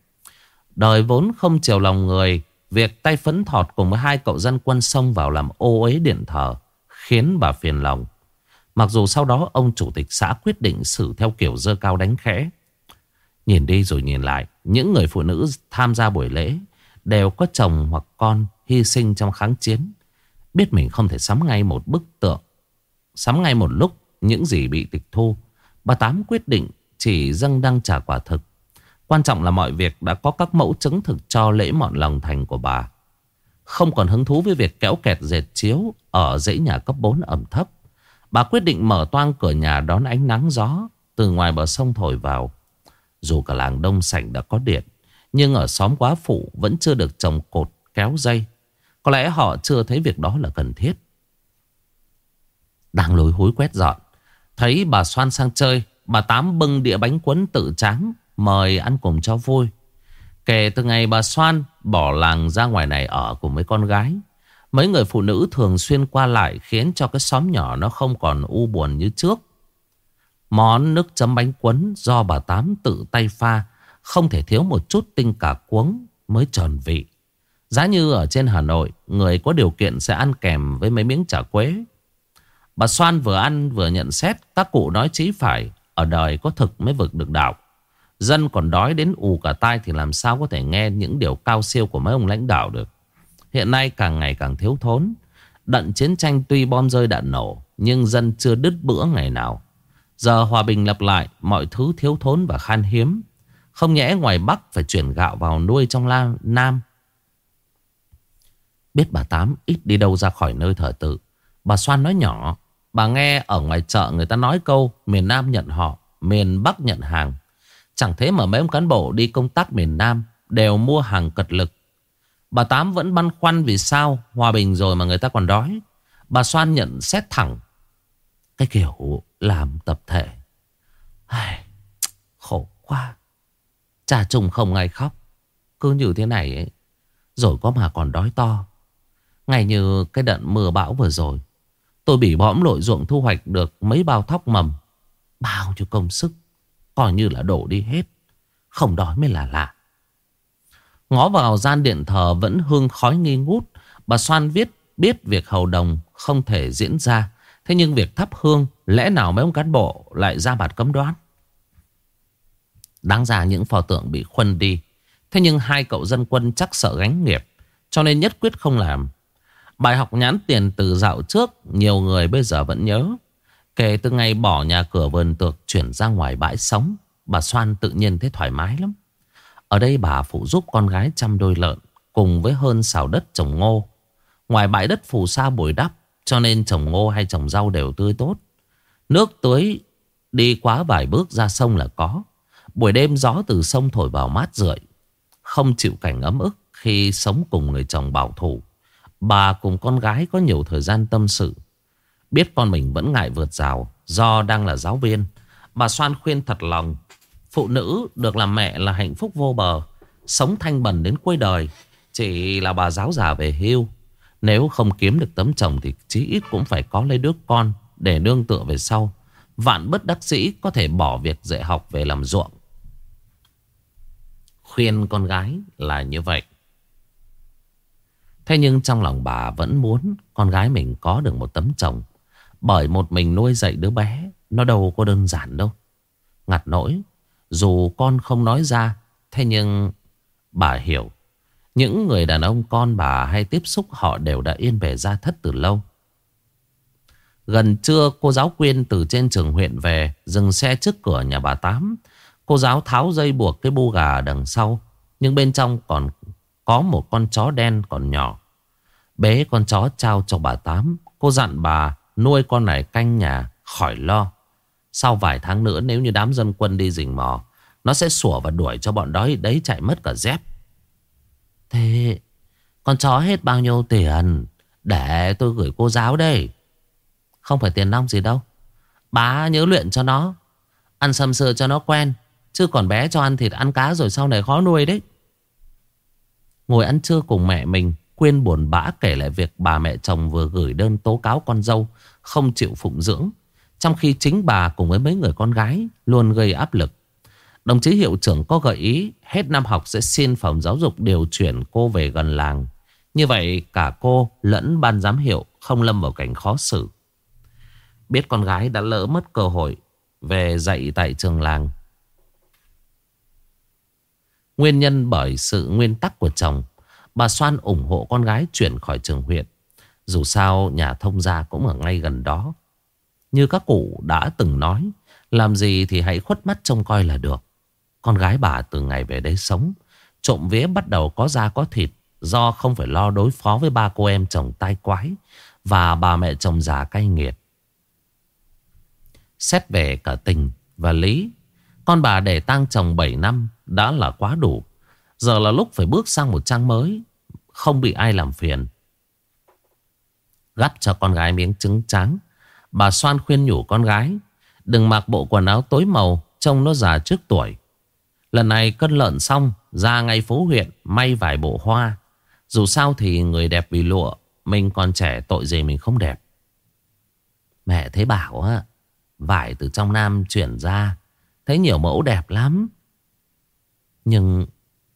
Speaker 1: Đời vốn không chiều lòng người Việc tay phấn thọt cùng với hai cậu dân quân xông vào làm ô uế điện thờ Khiến bà phiền lòng. Mặc dù sau đó ông chủ tịch xã quyết định xử theo kiểu dơ cao đánh khẽ. Nhìn đi rồi nhìn lại, Những người phụ nữ tham gia buổi lễ Đều có chồng hoặc con hy sinh trong kháng chiến. Biết mình không thể sắm ngay một bức tượng. Sắm ngay một lúc, những gì bị tịch thu, Bà Tám quyết định chỉ dâng đăng trả quả thực. Quan trọng là mọi việc đã có các mẫu chứng thực cho lễ mọn lòng thành của bà. Không còn hứng thú với việc kéo kẹt dệt chiếu Ở dãy nhà cấp 4 ẩm thấp. Bà quyết định mở toang cửa nhà đón ánh nắng gió Từ ngoài bờ sông thổi vào. Dù cả làng đông sảnh đã có điện, Nhưng ở xóm quá phụ vẫn chưa được trồng cột kéo dây. Có lẽ họ chưa thấy việc đó là cần thiết. Đang lối hối quét dọn, Thấy bà Xoan sang chơi, Bà Tám bưng đĩa bánh quấn tự tráng Mời ăn cùng cho vui. Kể từ ngày bà Soan bỏ làng ra ngoài này ở cùng với con gái, Mấy người phụ nữ thường xuyên qua lại Khiến cho cái xóm nhỏ nó không còn u buồn như trước. Món nước chấm bánh quấn do bà Tám tự tay pha, Không thể thiếu một chút tinh cả cuống mới tròn vị. Giá như ở trên Hà Nội, Người có điều kiện sẽ ăn kèm với mấy miếng chả quế. Bà Soan vừa ăn vừa nhận xét Các cụ nói chí phải, Ở đời có thực mới vực được đạo. Dân còn đói đến ù cả tai Thì làm sao có thể nghe những điều cao siêu Của mấy ông lãnh đạo được. Hiện nay càng ngày càng thiếu thốn. Đận chiến tranh tuy bom rơi đạn nổ Nhưng dân chưa đứt bữa ngày nào. Giờ hòa bình lập lại Mọi thứ thiếu thốn và khan hiếm. Không nhẽ ngoài Bắc phải chuyển gạo vào nuôi trong la, Nam. Biết bà Tám ít đi đâu ra khỏi nơi thờ tự. Bà Xoan nói nhỏ Bà nghe ở ngoài chợ người ta nói câu Miền Nam nhận họ Miền Bắc nhận hàng. Chẳng thế mà mấy ông cán bộ đi công tác miền Nam Đều mua hàng cật lực Bà Tám vẫn băn khoăn vì sao Hòa bình rồi mà người ta còn đói Bà Soan nhận xét thẳng Cái kiểu làm tập thể Ai, Khổ quá Cha trùng không ai khóc Cứ như thế này ấy Rồi có mà còn đói to Ngày như cái đợt mưa bão vừa rồi Tôi bị bõm lội ruộng thu hoạch được mấy bao thóc mầm. Bao nhiêu công sức. Coi như là đổ đi hết. Không đói mới là lạ. Ngó vào gian điện thờ vẫn hương khói nghi ngút. Bà Soan viết, biết việc hầu đồng không thể diễn ra. Thế nhưng việc thắp hương, lẽ nào mấy ông cán bộ lại ra mặt cấm đoán. Đáng ra những pho tượng bị khuân đi. Thế nhưng hai cậu dân quân chắc sợ gánh nghiệp. Cho nên nhất quyết không làm. Bài học nhãn tiền từ dạo trước, Nhiều người bây giờ vẫn nhớ Kể từ ngày bỏ nhà cửa vườn tược Chuyển ra ngoài bãi sống Bà Soan tự nhiên thấy thoải mái lắm. Ở đây bà phụ giúp con gái chăm đôi lợn, Cùng với hơn xào đất trồng ngô. Ngoài bãi đất phù sa bồi đắp, Cho nên trồng ngô hay trồng rau đều tươi tốt. Nước tưới Đi quá vài bước ra sông là có. Buổi đêm gió từ sông thổi vào mát rượi, Không chịu cảnh ấm ức Khi sống cùng người chồng bảo thủ. Bà cùng con gái có nhiều thời gian tâm sự. Biết con mình vẫn ngại vượt rào do đang là giáo viên. Bà Soan khuyên thật lòng. Phụ nữ được làm mẹ là hạnh phúc vô bờ. Sống thanh bần đến cuối đời. Chỉ là bà giáo già về hưu. Nếu không kiếm được tấm chồng thì chí ít cũng phải có lấy đứa con để nương tựa về sau. Vạn bất đắc sĩ có thể bỏ việc dạy học về làm ruộng. Khuyên con gái là như vậy. Thế nhưng trong lòng bà vẫn muốn con gái mình có được một tấm chồng. Bởi một mình nuôi dạy đứa bé, nó đâu có đơn giản đâu. Ngặt nỗi, dù con không nói ra, thế nhưng bà hiểu. Những người đàn ông con bà hay tiếp xúc họ đều đã yên bề ra thất từ lâu. Gần trưa cô giáo quyên từ trên trường huyện về Dừng xe trước cửa nhà bà Tám Cô giáo tháo dây buộc cái bu gà đằng sau Nhưng bên trong còn có một con chó đen còn nhỏ Bế con chó trao cho bà Tám Cô dặn bà nuôi con này canh nhà khỏi lo. Sau vài tháng nữa, nếu như đám dân quân đi rình mò, Nó sẽ sủa và đuổi cho bọn đói đấy chạy mất cả dép. Thế con chó hết bao nhiêu tiền Để tôi gửi cô giáo đây? Không phải tiền nong gì đâu. Bá nhớ luyện cho nó, Ăn sầm sưa cho nó quen, Chứ còn bé cho ăn thịt ăn cá rồi sau này khó nuôi đấy. Ngồi ăn trưa cùng mẹ mình Quyên buồn bã kể lại việc bà mẹ chồng vừa gửi đơn tố cáo con dâu Không chịu phụng dưỡng Trong khi chính bà cùng với mấy người con gái Luôn gây áp lực Đồng chí hiệu trưởng có gợi ý hết năm học sẽ xin phòng giáo dục điều chuyển cô về gần làng. Như vậy cả cô lẫn ban giám hiệu không lâm vào cảnh khó xử. Biết con gái đã lỡ mất cơ hội về dạy tại trường làng. Nguyên nhân bởi sự nguyên tắc của chồng, bà Soan ủng hộ con gái chuyển khỏi trường huyện. Dù sao nhà thông gia cũng ở ngay gần đó. Như các cụ đã từng nói, làm gì thì hãy khuất mắt trông coi là được. Con gái bà từ ngày về đấy sống, trộm vía bắt đầu có da có thịt do không phải lo đối phó với ba cô em chồng tai quái và bà mẹ chồng già cay nghiệt. Xét về cả tình và lý, con bà để tang chồng 7 năm đã là quá đủ. Giờ là lúc phải bước sang một trang mới, không bị ai làm phiền. Gắp cho con gái miếng trứng trắng, bà Soan khuyên nhủ con gái, đừng mặc bộ quần áo tối màu, trông nó già trước tuổi. Lần này cân lợn xong, ra ngay phố huyện, may vài bộ hoa. Dù sao thì người đẹp vì lụa, mình còn trẻ tội gì mình không đẹp. Mẹ thấy bảo á, vải từ trong Nam chuyển ra, thấy nhiều mẫu đẹp lắm. Nhưng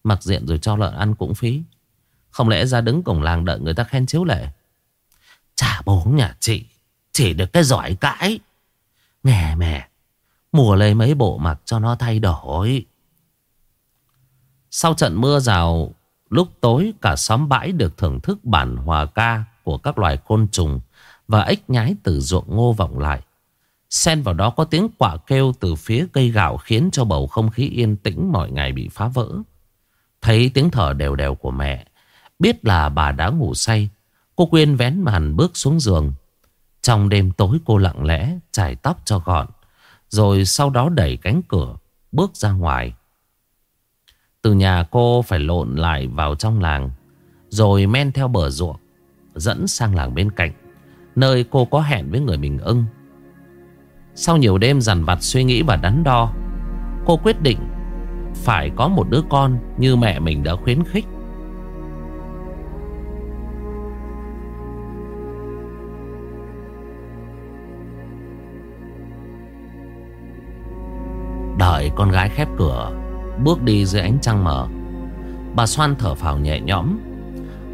Speaker 1: mặc diện rồi cho lợn ăn cũng phí. Không lẽ ra đứng cổng làng đợi người ta khen chiếu lệ. Chả bố nhà chị, chỉ được cái giỏi cãi. Nghe mẹ, mùa lấy mấy bộ mặc cho nó thay đổi. Sau trận mưa rào Lúc tối cả xóm bãi được thưởng thức bản hòa ca của các loài côn trùng và ếch nhái từ ruộng ngô vọng lại. Xen vào đó có tiếng quạ kêu từ phía cây gạo khiến cho bầu không khí yên tĩnh mọi ngày bị phá vỡ. Thấy tiếng thở đều đều của mẹ, biết là bà đã ngủ say, cô Quyên vén màn bước xuống giường. Trong đêm tối cô lặng lẽ chải tóc cho gọn, rồi sau đó đẩy cánh cửa, bước ra ngoài. Từ nhà cô phải lộn lại vào trong làng Rồi men theo bờ ruộng Dẫn sang làng bên cạnh Nơi cô có hẹn với người mình ưng Sau nhiều đêm dằn vặt suy nghĩ và đắn đo Cô quyết định Phải có một đứa con Như mẹ mình đã khuyến khích Đợi con gái khép cửa, Bước đi dưới ánh trăng mờ. Bà xoan thở phào nhẹ nhõm.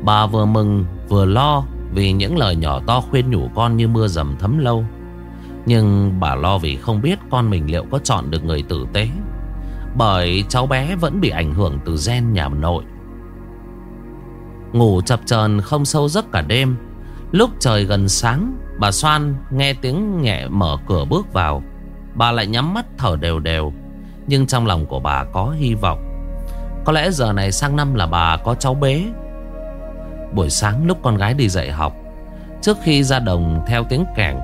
Speaker 1: Bà vừa mừng, vừa lo Vì những lời nhỏ to khuyên nhủ con như mưa dầm thấm lâu. Nhưng bà lo vì không biết con mình liệu có chọn được người tử tế, Bởi cháu bé vẫn bị ảnh hưởng từ gen nhà nội. Ngủ chập chờn không sâu giấc cả đêm, Lúc trời gần sáng, Bà xoan nghe tiếng nhẹ mở cửa bước vào. Bà lại nhắm mắt thở đều đều. Nhưng trong lòng của bà có hy vọng. Có lẽ giờ này sang năm là bà có cháu bế Buổi sáng lúc con gái đi dạy học, Trước khi ra đồng theo tiếng kẻng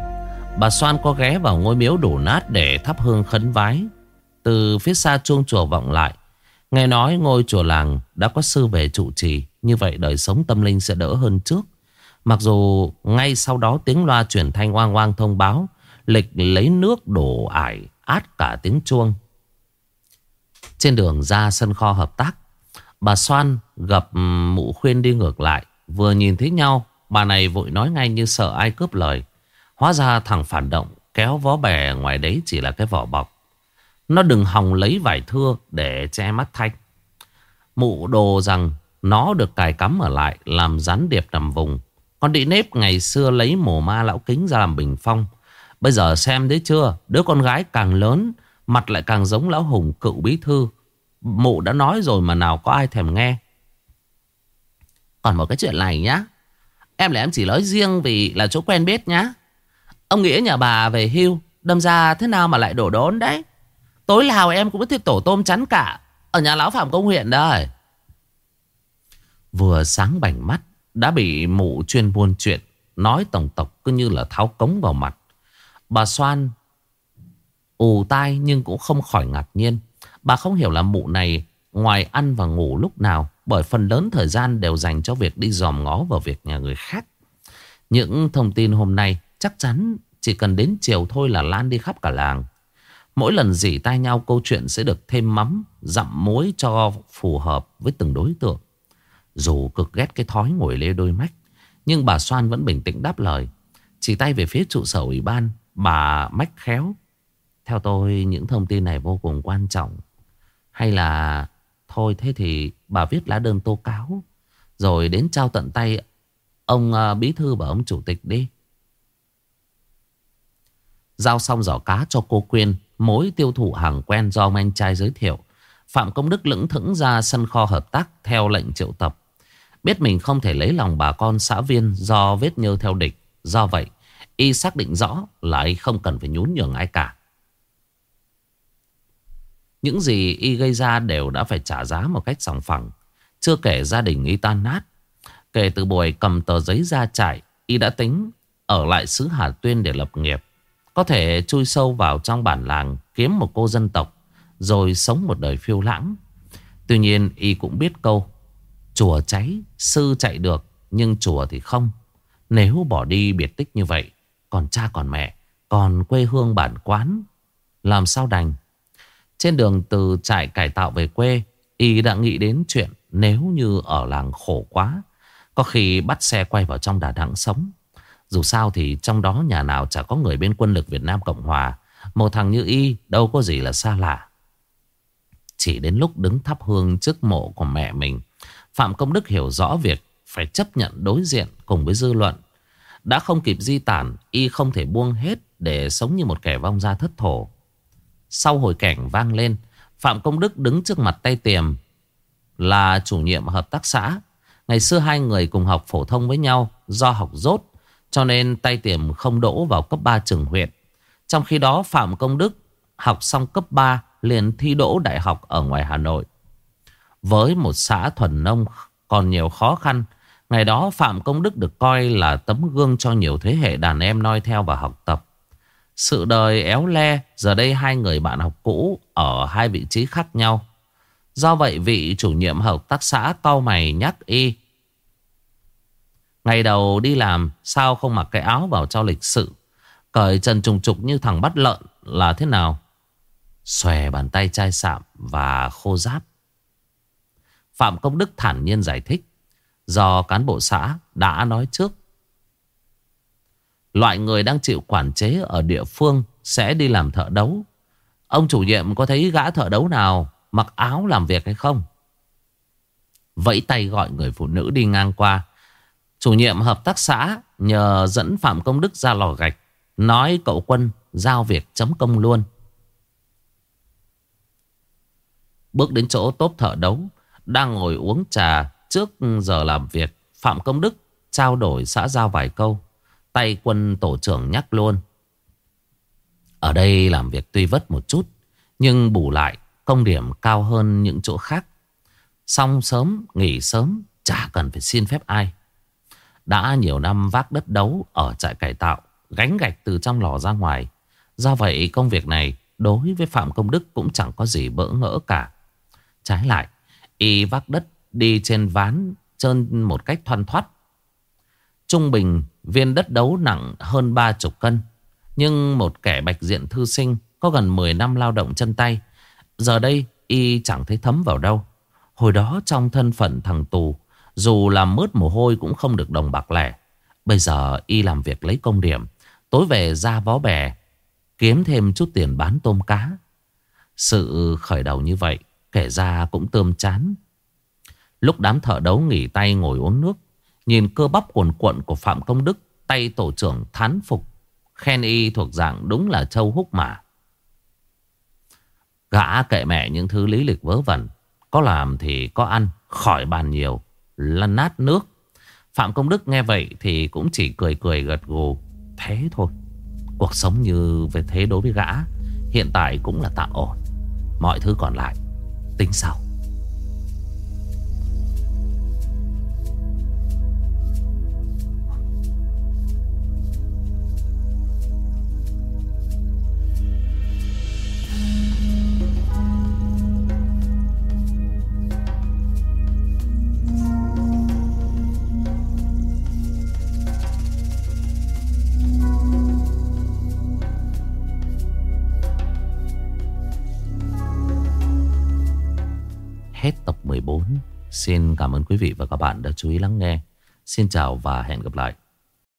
Speaker 1: Bà Soan có ghé vào ngôi miếu đổ nát để thắp hương khấn vái. Từ phía xa chuông chùa vọng lại, Nghe nói ngôi chùa làng đã có sư về trụ trì. Như vậy đời sống tâm linh sẽ đỡ hơn trước. Mặc dù ngay sau đó tiếng loa truyền thanh oang oang thông báo Lịch lấy nước đổ ải, át cả tiếng chuông. Trên đường ra sân kho hợp tác, Bà Soan gặp ừ, mụ khuyên đi ngược lại, Vừa nhìn thấy nhau, Bà này vội nói ngay như sợ ai cướp lời. Hóa ra thằng phản động Kéo vó bè ngoài đấy chỉ là cái vỏ bọc. Nó đừng hòng lấy vải thưa Để che mắt thanh. Mụ đồ rằng Nó được cài cắm ở lại Làm rắn điệp nằm vùng. Con đĩ nếp ngày xưa lấy mồ ma lão kính ra làm bình phong Bây giờ xem đấy chưa? Đứa con gái càng lớn, Mặt lại càng giống lão hùng cựu bí thư. Mụ đã nói rồi mà nào có ai thèm nghe. Còn một cái chuyện này nhá. Em là em chỉ nói riêng vì là chỗ quen biết nhá. Ông Nghĩa nhà bà về hưu, Đâm ra thế nào mà lại đổ đốn đấy? Tối nào em cũng có tổ tôm chắn cả. Ở nhà lão Phạm Công huyện đây. Vừa sáng bảnh mắt, Đã bị mụ chuyên buôn chuyện, Nói tổng tộc cứ như là tháo cống vào mặt. Bà Soan ù tai nhưng cũng không khỏi ngạc nhiên. Bà không hiểu là mụ này ngoài ăn và ngủ lúc nào bởi phần lớn thời gian đều dành cho việc đi dòm ngó vào việc nhà người khác. Những thông tin hôm nay chắc chắn chỉ cần đến chiều thôi là lan đi khắp cả làng. Mỗi lần dỉ tai nhau câu chuyện sẽ được thêm mắm, dặm muối cho phù hợp với từng đối tượng. Dù cực ghét cái thói ngồi lê đôi mách, nhưng bà Soan vẫn bình tĩnh đáp lời. Chỉ tay về phía trụ sở ủy ban, bà mách khéo theo tôi những thông tin này vô cùng quan trọng. Hay là Thôi thế thì bà viết lá đơn tố cáo Rồi đến trao tận tay Ông uh, bí thư và ông chủ tịch đi. Giao xong giỏ cá cho cô Quyên Mối tiêu thụ hàng quen do ông anh trai giới thiệu. Phạm Công Đức lững thững ra sân kho hợp tác Theo lệnh triệu tập. Biết mình không thể lấy lòng bà con xã viên Do vết nhơ theo địch Do vậy Y xác định rõ là y không cần phải nhún nhường ai cả những gì y gây ra đều đã phải trả giá một cách sòng phẳng. Chưa kể gia đình y tan nát. Kể từ buổi cầm tờ giấy ra trại, y đã tính ở lại xứ Hà Tuyên để lập nghiệp. Có thể chui sâu vào trong bản làng kiếm một cô dân tộc rồi sống một đời phiêu lãng. Tuy nhiên y cũng biết câu Chùa cháy, sư chạy được Nhưng chùa thì không Nếu bỏ đi biệt tích như vậy còn cha còn mẹ, Còn quê hương bản quán. Làm sao đành? Trên đường từ trại cải tạo về quê, Y đã nghĩ đến chuyện nếu như ở làng khổ quá, Có khi bắt xe quay vào trong Đà Nẵng sống. Dù sao thì trong đó nhà nào chả có người bên quân lực Việt Nam Cộng Hòa, Một thằng như Y đâu có gì là xa lạ. Chỉ đến lúc đứng thắp hương trước mộ của mẹ mình, Phạm Công Đức hiểu rõ việc phải chấp nhận đối diện cùng với dư luận. Đã không kịp di tản, Y không thể buông hết để sống như một kẻ vong ra thất thổ. Sau hồi cảnh vang lên, Phạm Công Đức đứng trước mặt tay tiềm, Là chủ nhiệm hợp tác xã. Ngày xưa hai người cùng học phổ thông với nhau Do học rốt, Cho nên tay tiềm không đỗ vào cấp 3 trường huyện. Trong khi đó, Phạm Công Đức Học xong cấp 3 liền thi đỗ đại học ở ngoài Hà Nội. Với một xã thuần nông còn nhiều khó khăn Ngày đó Phạm Công Đức được coi là tấm gương cho nhiều thế hệ đàn em noi theo và học tập. Sự đời éo le, Giờ đây hai người bạn học cũ Ở hai vị trí khác nhau. Do vậy vị chủ nhiệm hợp tác xã cau mày nhắc y. Ngày đầu đi làm, Sao không mặc cái áo vào cho lịch sự? Cởi chân trùng trục như thằng bắt lợn Là thế nào? Xòe bàn tay chai sạm Và khô giáp Phạm Công Đức thản nhiên giải thích. Do cán bộ xã đã nói trước Loại người đang chịu quản chế ở địa phương sẽ đi làm thợ đấu. Ông chủ nhiệm có thấy gã thợ đấu nào mặc áo làm việc hay không? Vẫy tay gọi người phụ nữ đi ngang qua. Chủ nhiệm hợp tác xã nhờ dẫn Phạm Công Đức ra lò gạch. Nói cậu quân giao việc chấm công luôn. Bước đến chỗ tốp thợ đấu. Đang ngồi uống trà trước giờ làm việc. Phạm Công Đức trao đổi xã giao vài câu. Tay quân tổ trưởng nhắc luôn. Ở đây làm việc tuy vất một chút, nhưng bù lại công điểm cao hơn những chỗ khác. Xong sớm, nghỉ sớm, chả cần phải xin phép ai. Đã nhiều năm vác đất đấu ở trại cải tạo, gánh gạch từ trong lò ra ngoài. Do vậy công việc này đối với Phạm Công Đức cũng chẳng có gì bỡ ngỡ cả. Trái lại, y vác đất đi trên ván trơn một cách thoăn thoắt. Trung bình Viên đất đấu nặng hơn ba chục cân. Nhưng một kẻ bạch diện thư sinh có gần 10 năm lao động chân tay. Giờ đây y chẳng thấy thấm vào đâu. Hồi đó trong thân phận thằng tù, dù làm mướt mồ hôi cũng không được đồng bạc lẻ. Bây giờ y làm việc lấy công điểm, tối về ra vó bè, kiếm thêm chút tiền bán tôm cá. Sự khởi đầu như vậy, kể ra cũng tơm chán. Lúc đám thợ đấu nghỉ tay ngồi uống nước, Nhìn cơ bắp cuồn cuộn của Phạm Công Đức Tay tổ trưởng thán phục Khen y thuộc dạng đúng là châu húc mà. Gã kệ mẹ những thứ lý lịch vớ vẩn Có làm thì có ăn Khỏi bàn nhiều Lăn nát nước. Phạm Công Đức nghe vậy thì cũng chỉ cười cười gật gù. Thế thôi Cuộc sống như về thế đối với gã Hiện tại cũng là tạm ổn. Mọi thứ còn lại Tính sau. Hết tập 14. Xin cảm ơn quý vị và các bạn đã chú ý lắng nghe. Xin chào và hẹn gặp lại.